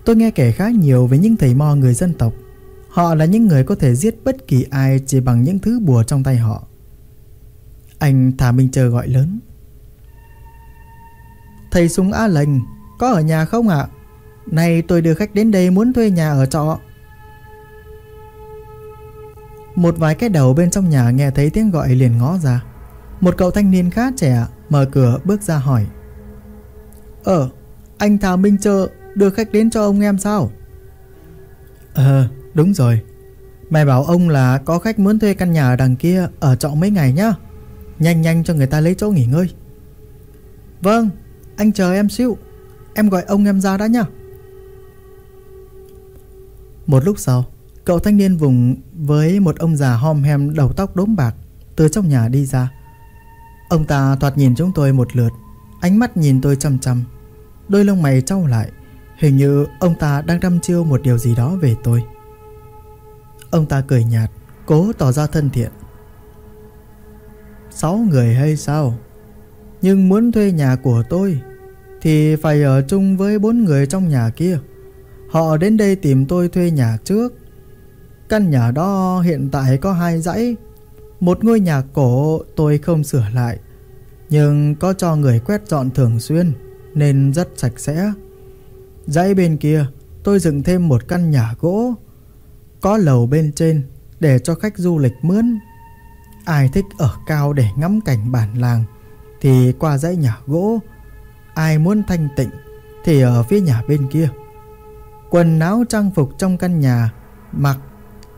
S1: Tôi nghe kể khá nhiều về những thầy mo người dân tộc. Họ là những người có thể giết bất kỳ ai chỉ bằng những thứ bùa trong tay họ. Anh Thả Minh Chờ gọi lớn. Thầy Súng Á Lệnh có ở nhà không ạ? À? Này tôi đưa khách đến đây muốn thuê nhà ở trọ Một vài cái đầu bên trong nhà nghe thấy tiếng gọi liền ngó ra Một cậu thanh niên khá trẻ Mở cửa bước ra hỏi. Ờ Anh Thảo Minh Trơ đưa khách đến cho ông em sao? Ờ đúng rồi. Mày bảo ông là có khách muốn thuê căn nhà ở đằng kia Ở trọ mấy ngày nhá. Nhanh nhanh cho người ta lấy chỗ nghỉ ngơi. Vâng Anh chờ em xíu. Em gọi ông em ra đã nhá. Một lúc sau Cậu thanh niên vùng với một ông già hom hem đầu tóc đốm bạc Từ trong nhà đi ra Ông ta thoạt nhìn chúng tôi một lượt, Ánh mắt nhìn tôi chăm chăm Đôi lông mày trao lại, Hình như ông ta đang đăm chiêu một điều gì đó về tôi Ông ta cười nhạt, Cố tỏ ra thân thiện Sáu người hay sao Nhưng muốn thuê nhà của tôi, thì phải ở chung với bốn người trong nhà kia. Họ đến đây tìm tôi thuê nhà trước. Căn nhà đó hiện tại có hai dãy. Một ngôi nhà cổ tôi không sửa lại, Nhưng có cho người quét dọn thường xuyên Nên rất sạch sẽ. Dãy bên kia, tôi dựng thêm một căn nhà gỗ, Có lầu bên trên để cho khách du lịch mướn. Ai thích ở cao để ngắm cảnh bản làng Thì qua dãy nhà gỗ. Ai muốn thanh tịnh Thì ở phía nhà bên kia. Quần áo trang phục trong căn nhà Mặc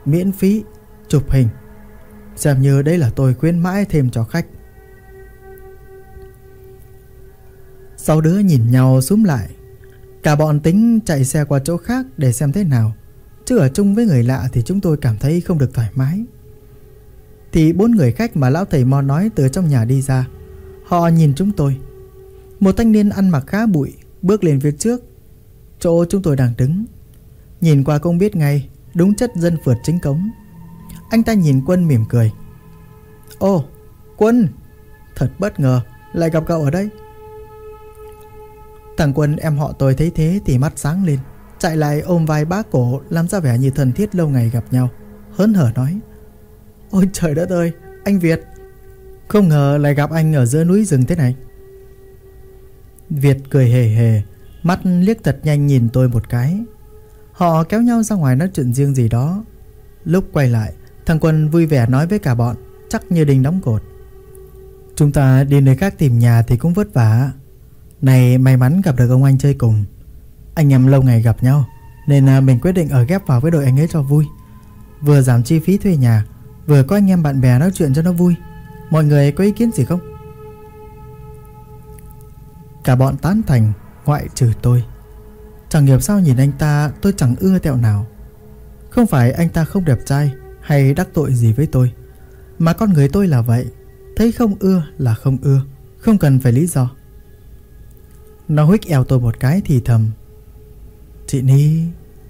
S1: miễn phí Chụp hình. Xem như đây là tôi khuyến mãi thêm cho khách. Sáu đứa nhìn nhau súm lại. Cả bọn tính chạy xe qua chỗ khác để xem thế nào. Chứ ở chung với người lạ thì chúng tôi cảm thấy không được thoải mái. Thì bốn người khách mà lão thầy Mo nói từ trong nhà đi ra, Họ nhìn chúng tôi. Một thanh niên ăn mặc khá bụi, Bước lên phía trước. Chỗ chúng tôi đang đứng. Nhìn qua cũng biết ngay, Đúng chất dân phượt chính cống. Anh ta nhìn Quân mỉm cười. Ô Quân, Thật bất ngờ, Lại gặp cậu ở đây. Thằng Quân em họ tôi thấy thế thì mắt sáng lên, Chạy lại ôm vai bác cổ, Làm ra vẻ như thân thiết lâu ngày gặp nhau, Hớn hở nói. Ôi trời đất ơi, Anh Việt, Không ngờ lại gặp anh ở giữa núi rừng thế này. Việt cười hề hề, Mắt liếc thật nhanh nhìn tôi một cái. Họ kéo nhau ra ngoài nói chuyện riêng gì đó. Lúc quay lại Thằng Quân vui vẻ nói với cả bọn, Chắc như đình đóng cột. Chúng ta đi nơi khác tìm nhà thì cũng vất vả. Này, may mắn gặp được ông anh chơi cùng. Anh em lâu ngày gặp nhau, Nên à, mình quyết định ở ghép vào với đội anh ấy cho vui. Vừa giảm chi phí thuê nhà, Vừa có anh em bạn bè nói chuyện cho nó vui. Mọi người có ý kiến gì không? Cả bọn tán thành, Ngoại trừ tôi. Chẳng hiểu sao nhìn anh ta, tôi chẳng ưa tẹo nào. Không phải anh ta không đẹp trai hay đắc tội gì với tôi? Mà con người tôi là vậy, Thấy không ưa là không ưa, Không cần phải lý do. Nó huých eo tôi một cái thì thầm, Chị Ni,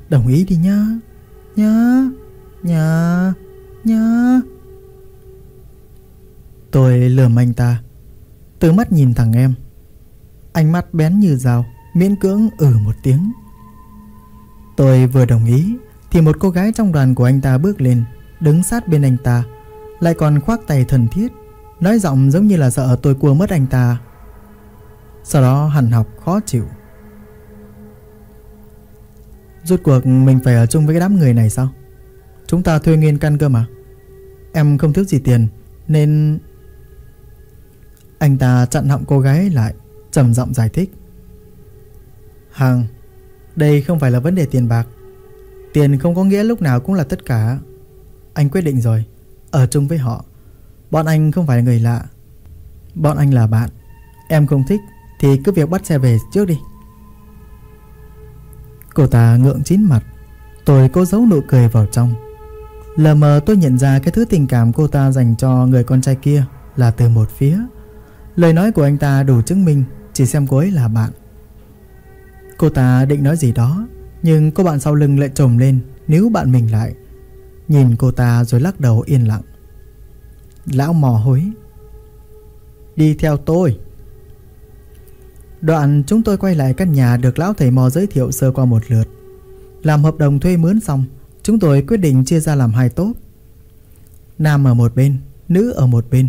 S1: Đồng ý đi nhá Nhá Nhá Nhá. Tôi lườm anh ta, Từ mắt nhìn thằng em. Ánh mắt bén như dao, Miễn cưỡng ừ một tiếng. Tôi vừa đồng ý, Thì một cô gái trong đoàn của anh ta bước lên. Đứng sát bên anh ta, Lại còn khoác tay thần thiết, Nói giọng giống như là sợ tôi cua mất anh ta. Sau đó hằn học khó chịu. Rốt cuộc mình phải ở chung với cái đám người này sao? Chúng ta thuê nguyên căn cơ mà. Em không thiếu gì tiền, Nên Anh ta chặn họng cô gái lại, trầm giọng giải thích. Hằng, Đây không phải là vấn đề tiền bạc. Tiền không có nghĩa lúc nào cũng là tất cả. Anh quyết định rồi. Ở chung với họ, Bọn anh không phải là người lạ. Bọn anh là bạn. Em không thích Thì cứ việc bắt xe về trước đi. Cô ta ngượng chín mặt. Tôi cố giấu nụ cười vào trong. Lờ mờ tôi nhận ra cái thứ tình cảm cô ta dành cho người con trai kia Là từ một phía. Lời nói của anh ta đủ chứng minh Chỉ xem cô ấy là bạn. Cô ta định nói gì đó, Nhưng cô bạn sau lưng lại trồm lên Níu bạn mình lại. Nhìn cô ta rồi lắc đầu yên lặng. Lão mò hối, Đi theo tôi. Đoạn chúng tôi quay lại căn nhà Được lão thầy mò giới thiệu sơ qua một lượt. Làm hợp đồng thuê mướn xong, Chúng tôi quyết định chia ra làm hai tốt Nam ở một bên, Nữ ở một bên.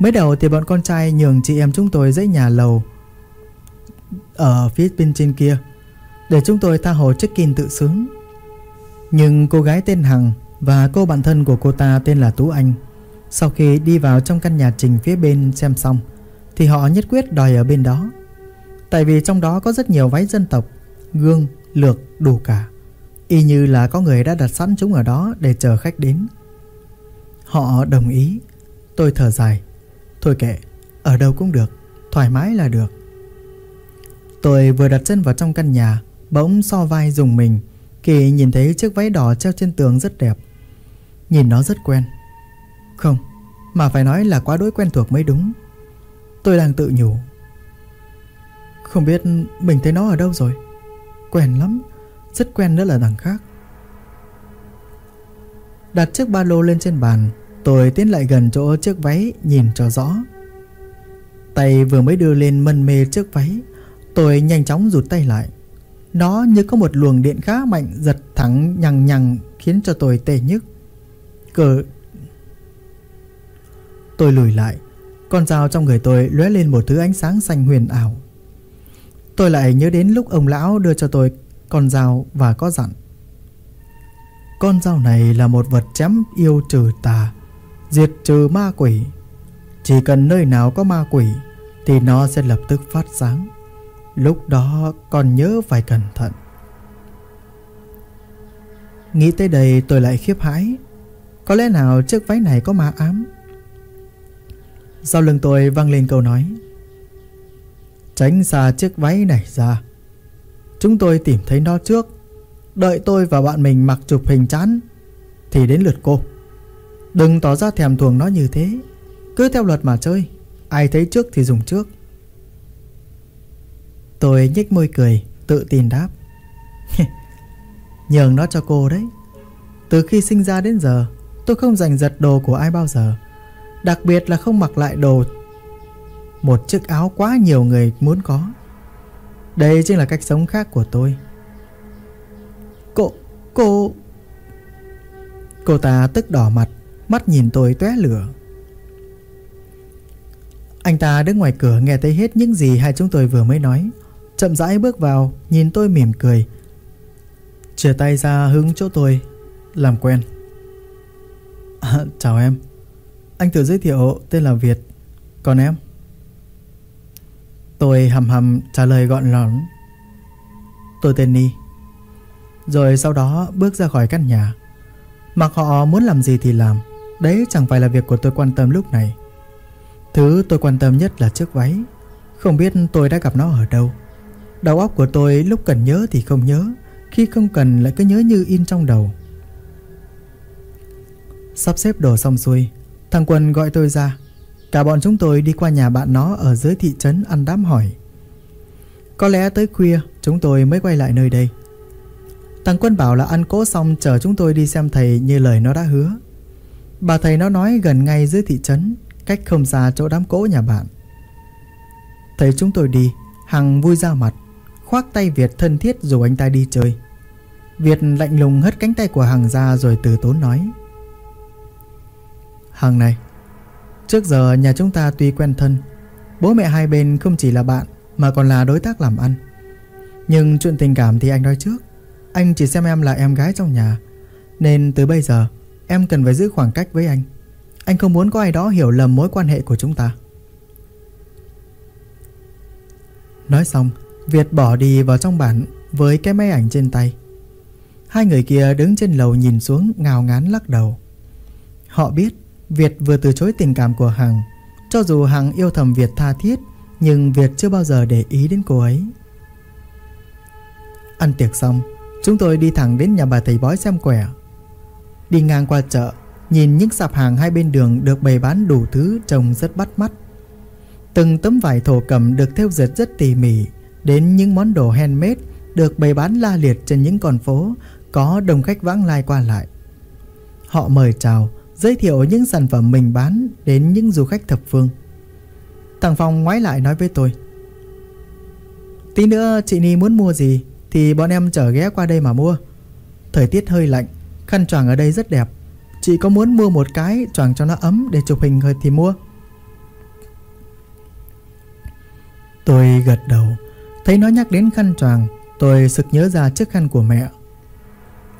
S1: Mới đầu thì bọn con trai nhường chị em chúng tôi dãy nhà lầu ở phía bên trên kia, để chúng tôi tha hồ check-in tự sướng. Nhưng cô gái tên Hằng và cô bạn thân của cô ta tên là Tú Anh sau khi đi vào trong căn nhà trình phía bên xem xong thì họ nhất quyết đòi ở bên đó. Tại vì trong đó có rất nhiều váy dân tộc, gương, lược đủ cả. Y như là có người đã đặt sẵn chúng ở đó để chờ khách đến. Họ đồng ý. Tôi thở dài. Thôi kệ, ở đâu cũng được, thoải mái là được. Tôi vừa đặt chân vào trong căn nhà Bỗng so vai dùng mình Kỳ nhìn thấy chiếc váy đỏ treo trên tường rất đẹp. Nhìn nó rất quen. Không, Mà phải nói là quá đối quen thuộc mới đúng. Tôi đang tự nhủ. Không biết mình thấy nó ở đâu rồi? Quen lắm. Rất quen nữa là đằng khác. Đặt chiếc ba lô lên trên bàn, Tôi tiến lại gần chỗ chiếc váy, Nhìn cho rõ. Tay vừa mới đưa lên mân mê chiếc váy, Tôi nhanh chóng rụt tay lại. Nó như có một luồng điện khá mạnh Giật thẳng nhằng nhằng Khiến cho tôi tê nhức. Cờ Tôi lùi lại, Con dao trong người tôi lóe lên một thứ ánh sáng xanh huyền ảo. Tôi lại nhớ đến lúc ông lão đưa cho tôi con dao và có dặn, Con dao này là một vật chém yêu trừ tà, Diệt trừ ma quỷ. Chỉ cần nơi nào có ma quỷ Thì nó sẽ lập tức phát sáng. Lúc đó còn nhớ phải cẩn thận. Nghĩ tới đây tôi lại khiếp hãi. Có lẽ nào chiếc váy này có ma ám? Sau lưng tôi vang lên câu nói, Tránh xa chiếc váy này ra. Chúng tôi tìm thấy nó trước. Đợi tôi và bạn mình mặc chụp hình chán, Thì đến lượt cô. Đừng tỏ ra thèm thuồng nó như thế. Cứ theo luật mà chơi. Ai thấy trước thì dùng trước. Tôi nhếch môi cười, Tự tin đáp. Nhường nó cho cô đấy. Từ khi sinh ra đến giờ, Tôi không giành giật đồ của ai bao giờ. Đặc biệt là không mặc lại đồ Một chiếc áo quá nhiều người muốn có. Đây chính là cách sống khác của tôi. Cô Cô Cô ta tức đỏ mặt, Mắt nhìn tôi tóe lửa. Anh ta đứng ngoài cửa nghe thấy hết những gì hai chúng tôi vừa mới nói. Chậm rãi bước vào Nhìn tôi mỉm cười. Chia tay ra hướng chỗ tôi Làm quen. À, Chào em. Anh tự giới thiệu tên là Việt Còn em? Tôi hầm hầm trả lời gọn lỏn. Tôi tên Ni. Rồi sau đó bước ra khỏi căn nhà. Mặc họ muốn làm gì thì làm Đấy chẳng phải là việc của tôi quan tâm lúc này. Thứ tôi quan tâm nhất là chiếc váy. Không biết tôi đã gặp nó ở đâu. Đầu óc của tôi lúc cần nhớ thì không nhớ, Khi không cần lại cứ nhớ như in trong đầu. Sắp xếp đồ xong xuôi, Thằng Quân gọi tôi ra. Cả bọn chúng tôi đi qua nhà bạn nó Ở dưới thị trấn ăn đám hỏi. Có lẽ tới khuya, Chúng tôi mới quay lại nơi đây. Thằng Quân bảo là ăn cố xong Chờ chúng tôi đi xem thầy như lời nó đã hứa. Bà thầy nó nói gần ngay dưới thị trấn, Cách không xa chỗ đám cỗ nhà bạn. Thấy chúng tôi đi, Hằng vui ra mặt. Khoác tay Việt thân thiết dù anh ta đi chơi. Việt lạnh lùng hất cánh tay của Hằng ra rồi từ tốn nói. Hằng này, Trước giờ nhà chúng ta tuy quen thân, Bố mẹ hai bên không chỉ là bạn Mà còn là đối tác làm ăn. Nhưng chuyện tình cảm thì anh nói trước, Anh chỉ xem em là em gái trong nhà, Nên từ bây giờ Em cần phải giữ khoảng cách với anh. Anh không muốn có ai đó hiểu lầm mối quan hệ của chúng ta. Nói xong Việt bỏ đi vào trong bản Với cái máy ảnh trên tay. Hai người kia đứng trên lầu nhìn xuống, ngào ngán lắc đầu. Họ biết Việt vừa từ chối tình cảm của Hằng. Cho dù Hằng yêu thầm Việt tha thiết, Nhưng Việt chưa bao giờ để ý đến cô ấy. Ăn tiệc xong, Chúng tôi đi thẳng đến nhà bà thầy bói xem quẻ. Đi ngang qua chợ, Nhìn những sạp hàng hai bên đường Được bày bán đủ thứ trông rất bắt mắt. Từng tấm vải thổ cầm được thêu dệt rất tỉ mỉ Đến những món đồ handmade Được bày bán la liệt trên những con phố Có đông khách vãng lai qua lại. Họ mời chào, Giới thiệu những sản phẩm mình bán Đến những du khách thập phương. Thằng Phong ngoái lại nói với tôi, Tí nữa chị Ni muốn mua gì Thì bọn em chở ghé qua đây mà mua. Thời tiết hơi lạnh, Khăn choàng ở đây rất đẹp. Chị có muốn mua một cái choàng cho nó ấm Để chụp hình thì mua. Tôi gật đầu. Thấy nó nhắc đến khăn choàng, Tôi sực nhớ ra chiếc khăn của mẹ.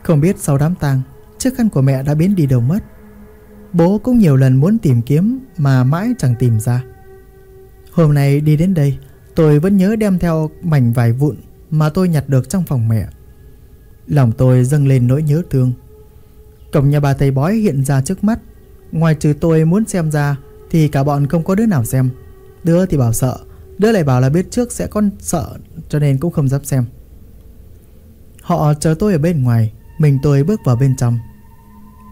S1: Không biết sau đám tang, Chiếc khăn của mẹ đã biến đi đâu mất. Bố cũng nhiều lần muốn tìm kiếm Mà mãi chẳng tìm ra. Hôm nay đi đến đây, Tôi vẫn nhớ đem theo mảnh vải vụn Mà tôi nhặt được trong phòng mẹ. Lòng tôi dâng lên nỗi nhớ thương. Cổng nhà bà thầy bói hiện ra trước mắt. Ngoài trừ tôi muốn xem ra Thì cả bọn không có đứa nào xem. Đứa thì bảo sợ Đứa lại bảo là biết trước sẽ con sợ, Cho nên cũng không dám xem. Họ chờ tôi ở bên ngoài, Mình tôi bước vào bên trong.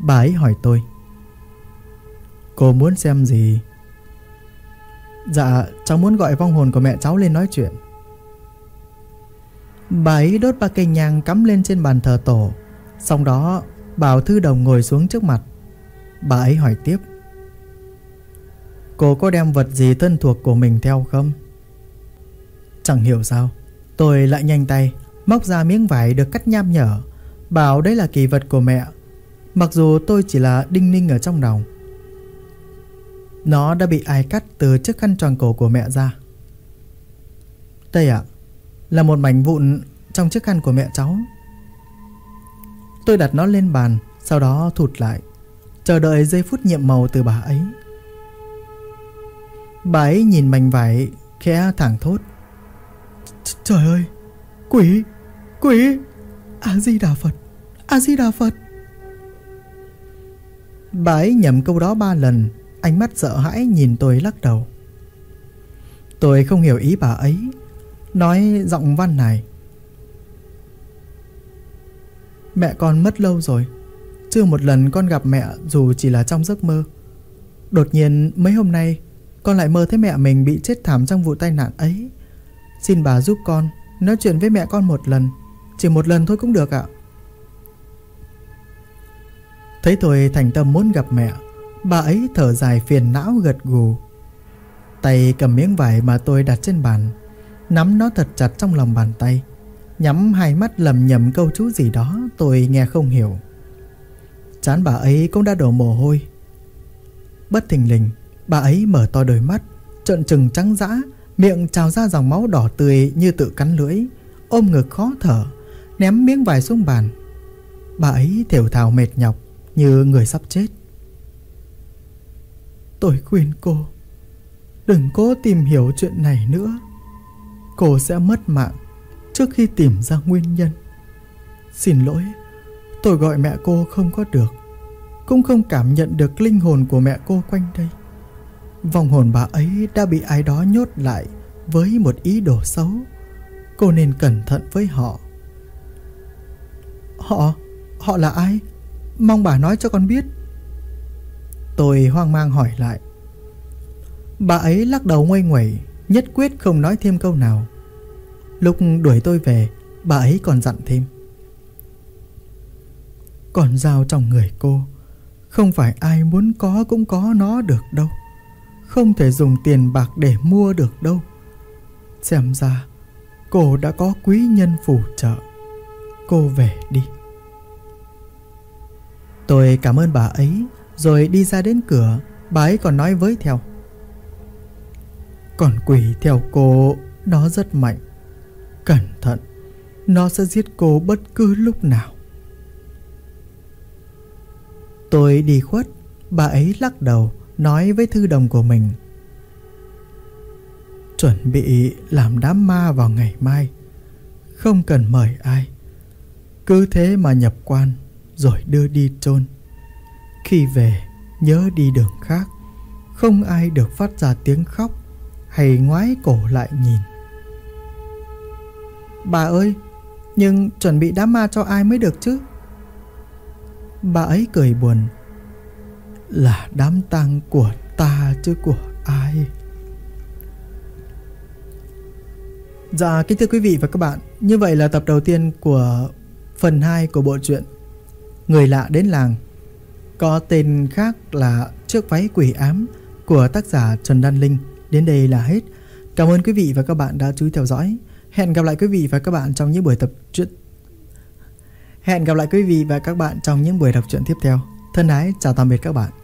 S1: Bà ấy hỏi tôi, Cô muốn xem gì? Dạ cháu muốn gọi vong hồn của mẹ cháu lên nói chuyện. Bà ấy đốt ba cây nhang cắm lên trên bàn thờ tổ. Xong đó, Bảo Thư Đồng ngồi xuống trước mặt. Bà ấy hỏi tiếp, Cô có đem vật gì thân thuộc của mình theo không? Chẳng hiểu sao, Tôi lại nhanh tay Móc ra miếng vải được cắt nham nhở, Bảo đấy là kỳ vật của mẹ, Mặc dù tôi chỉ là đinh ninh ở trong lòng Nó đã bị ai cắt từ chiếc khăn tròn cổ của mẹ ra. Đây ạ, Là một mảnh vụn trong chiếc khăn của mẹ cháu. Tôi đặt nó lên bàn, Sau đó thụt lại, Chờ đợi giây phút nhiệm màu từ bà ấy. Bà ấy nhìn mảnh vải Khẽ thẳng thốt. Trời ơi, Quỷ Quỷ. A-di-đà Phật A-di-đà Phật. Bà ấy nhầm câu đó ba lần, Ánh mắt sợ hãi nhìn tôi lắc đầu. Tôi không hiểu ý bà ấy, Nói giọng văn này. Mẹ con mất lâu rồi, Chưa một lần con gặp mẹ dù chỉ là trong giấc mơ. Đột nhiên mấy hôm nay, Con lại mơ thấy mẹ mình bị chết thảm trong vụ tai nạn ấy. Xin bà giúp con. Nói chuyện với mẹ con một lần. Chỉ một lần thôi cũng được ạ. Thấy tôi thành tâm muốn gặp mẹ, Bà ấy thở dài phiền não gật gù. Tay cầm miếng vải mà tôi đặt trên bàn, Nắm nó thật chặt trong lòng bàn tay, Nhắm hai mắt lầm nhầm câu chú gì đó Tôi nghe không hiểu. Chán bà ấy cũng đã đổ mồ hôi. Bất thình lình, Bà ấy mở to đôi mắt, Trợn trừng trắng dã Miệng trào ra dòng máu đỏ tươi như tự cắn lưỡi, Ôm ngực khó thở, Ném miếng vải xuống bàn. Bà ấy thều thào mệt nhọc Như người sắp chết. Tôi khuyên cô, Đừng cố tìm hiểu chuyện này nữa. Cô sẽ mất mạng Trước khi tìm ra nguyên nhân. Xin lỗi, Tôi gọi mẹ cô không có được. Cũng không cảm nhận được linh hồn của mẹ cô quanh đây. Vòng hồn bà ấy đã bị ai đó nhốt lại Với một ý đồ xấu. Cô nên cẩn thận với họ. Họ Họ là ai? Mong bà nói cho con biết. Tôi hoang mang hỏi lại. Bà ấy lắc đầu nguây nguẩy, Nhất quyết không nói thêm câu nào. Lúc đuổi tôi về Bà ấy còn dặn thêm. Còn dao trong người cô Không phải ai muốn có cũng có nó được đâu. Không thể dùng tiền bạc để mua được đâu. Xem ra, Cô đã có quý nhân phù trợ. Cô về đi. Tôi cảm ơn bà ấy, Rồi đi ra đến cửa. Bà ấy còn nói với theo. Còn quỷ theo cô, Nó rất mạnh. Cẩn thận, Nó sẽ giết cô bất cứ lúc nào. Tôi đi khuất, Bà ấy lắc đầu. Nói với thư đồng của mình. Chuẩn bị làm đám ma vào ngày mai, Không cần mời ai. Cứ thế mà nhập quan, Rồi đưa đi chôn. Khi về, nhớ đi đường khác, Không ai được phát ra tiếng khóc Hay ngoái cổ lại nhìn. Bà ơi, Nhưng chuẩn bị đám ma cho ai mới được chứ? Bà ấy cười buồn. Là đám tang của ta chứ của ai? Dạ kính thưa quý vị và các bạn, Như vậy là tập đầu tiên của phần 2 của bộ truyện Người lạ đến làng. Có tên khác là Trước váy quỷ ám của tác giả Trần Đan Linh. Đến đây là hết. Cảm ơn quý vị và các bạn đã chú ý theo dõi. Hẹn gặp lại quý vị và các bạn trong những buổi tập truyện Hẹn gặp lại quý vị và các bạn trong những buổi đọc truyện tiếp theo. Thân ái, chào tạm biệt các bạn.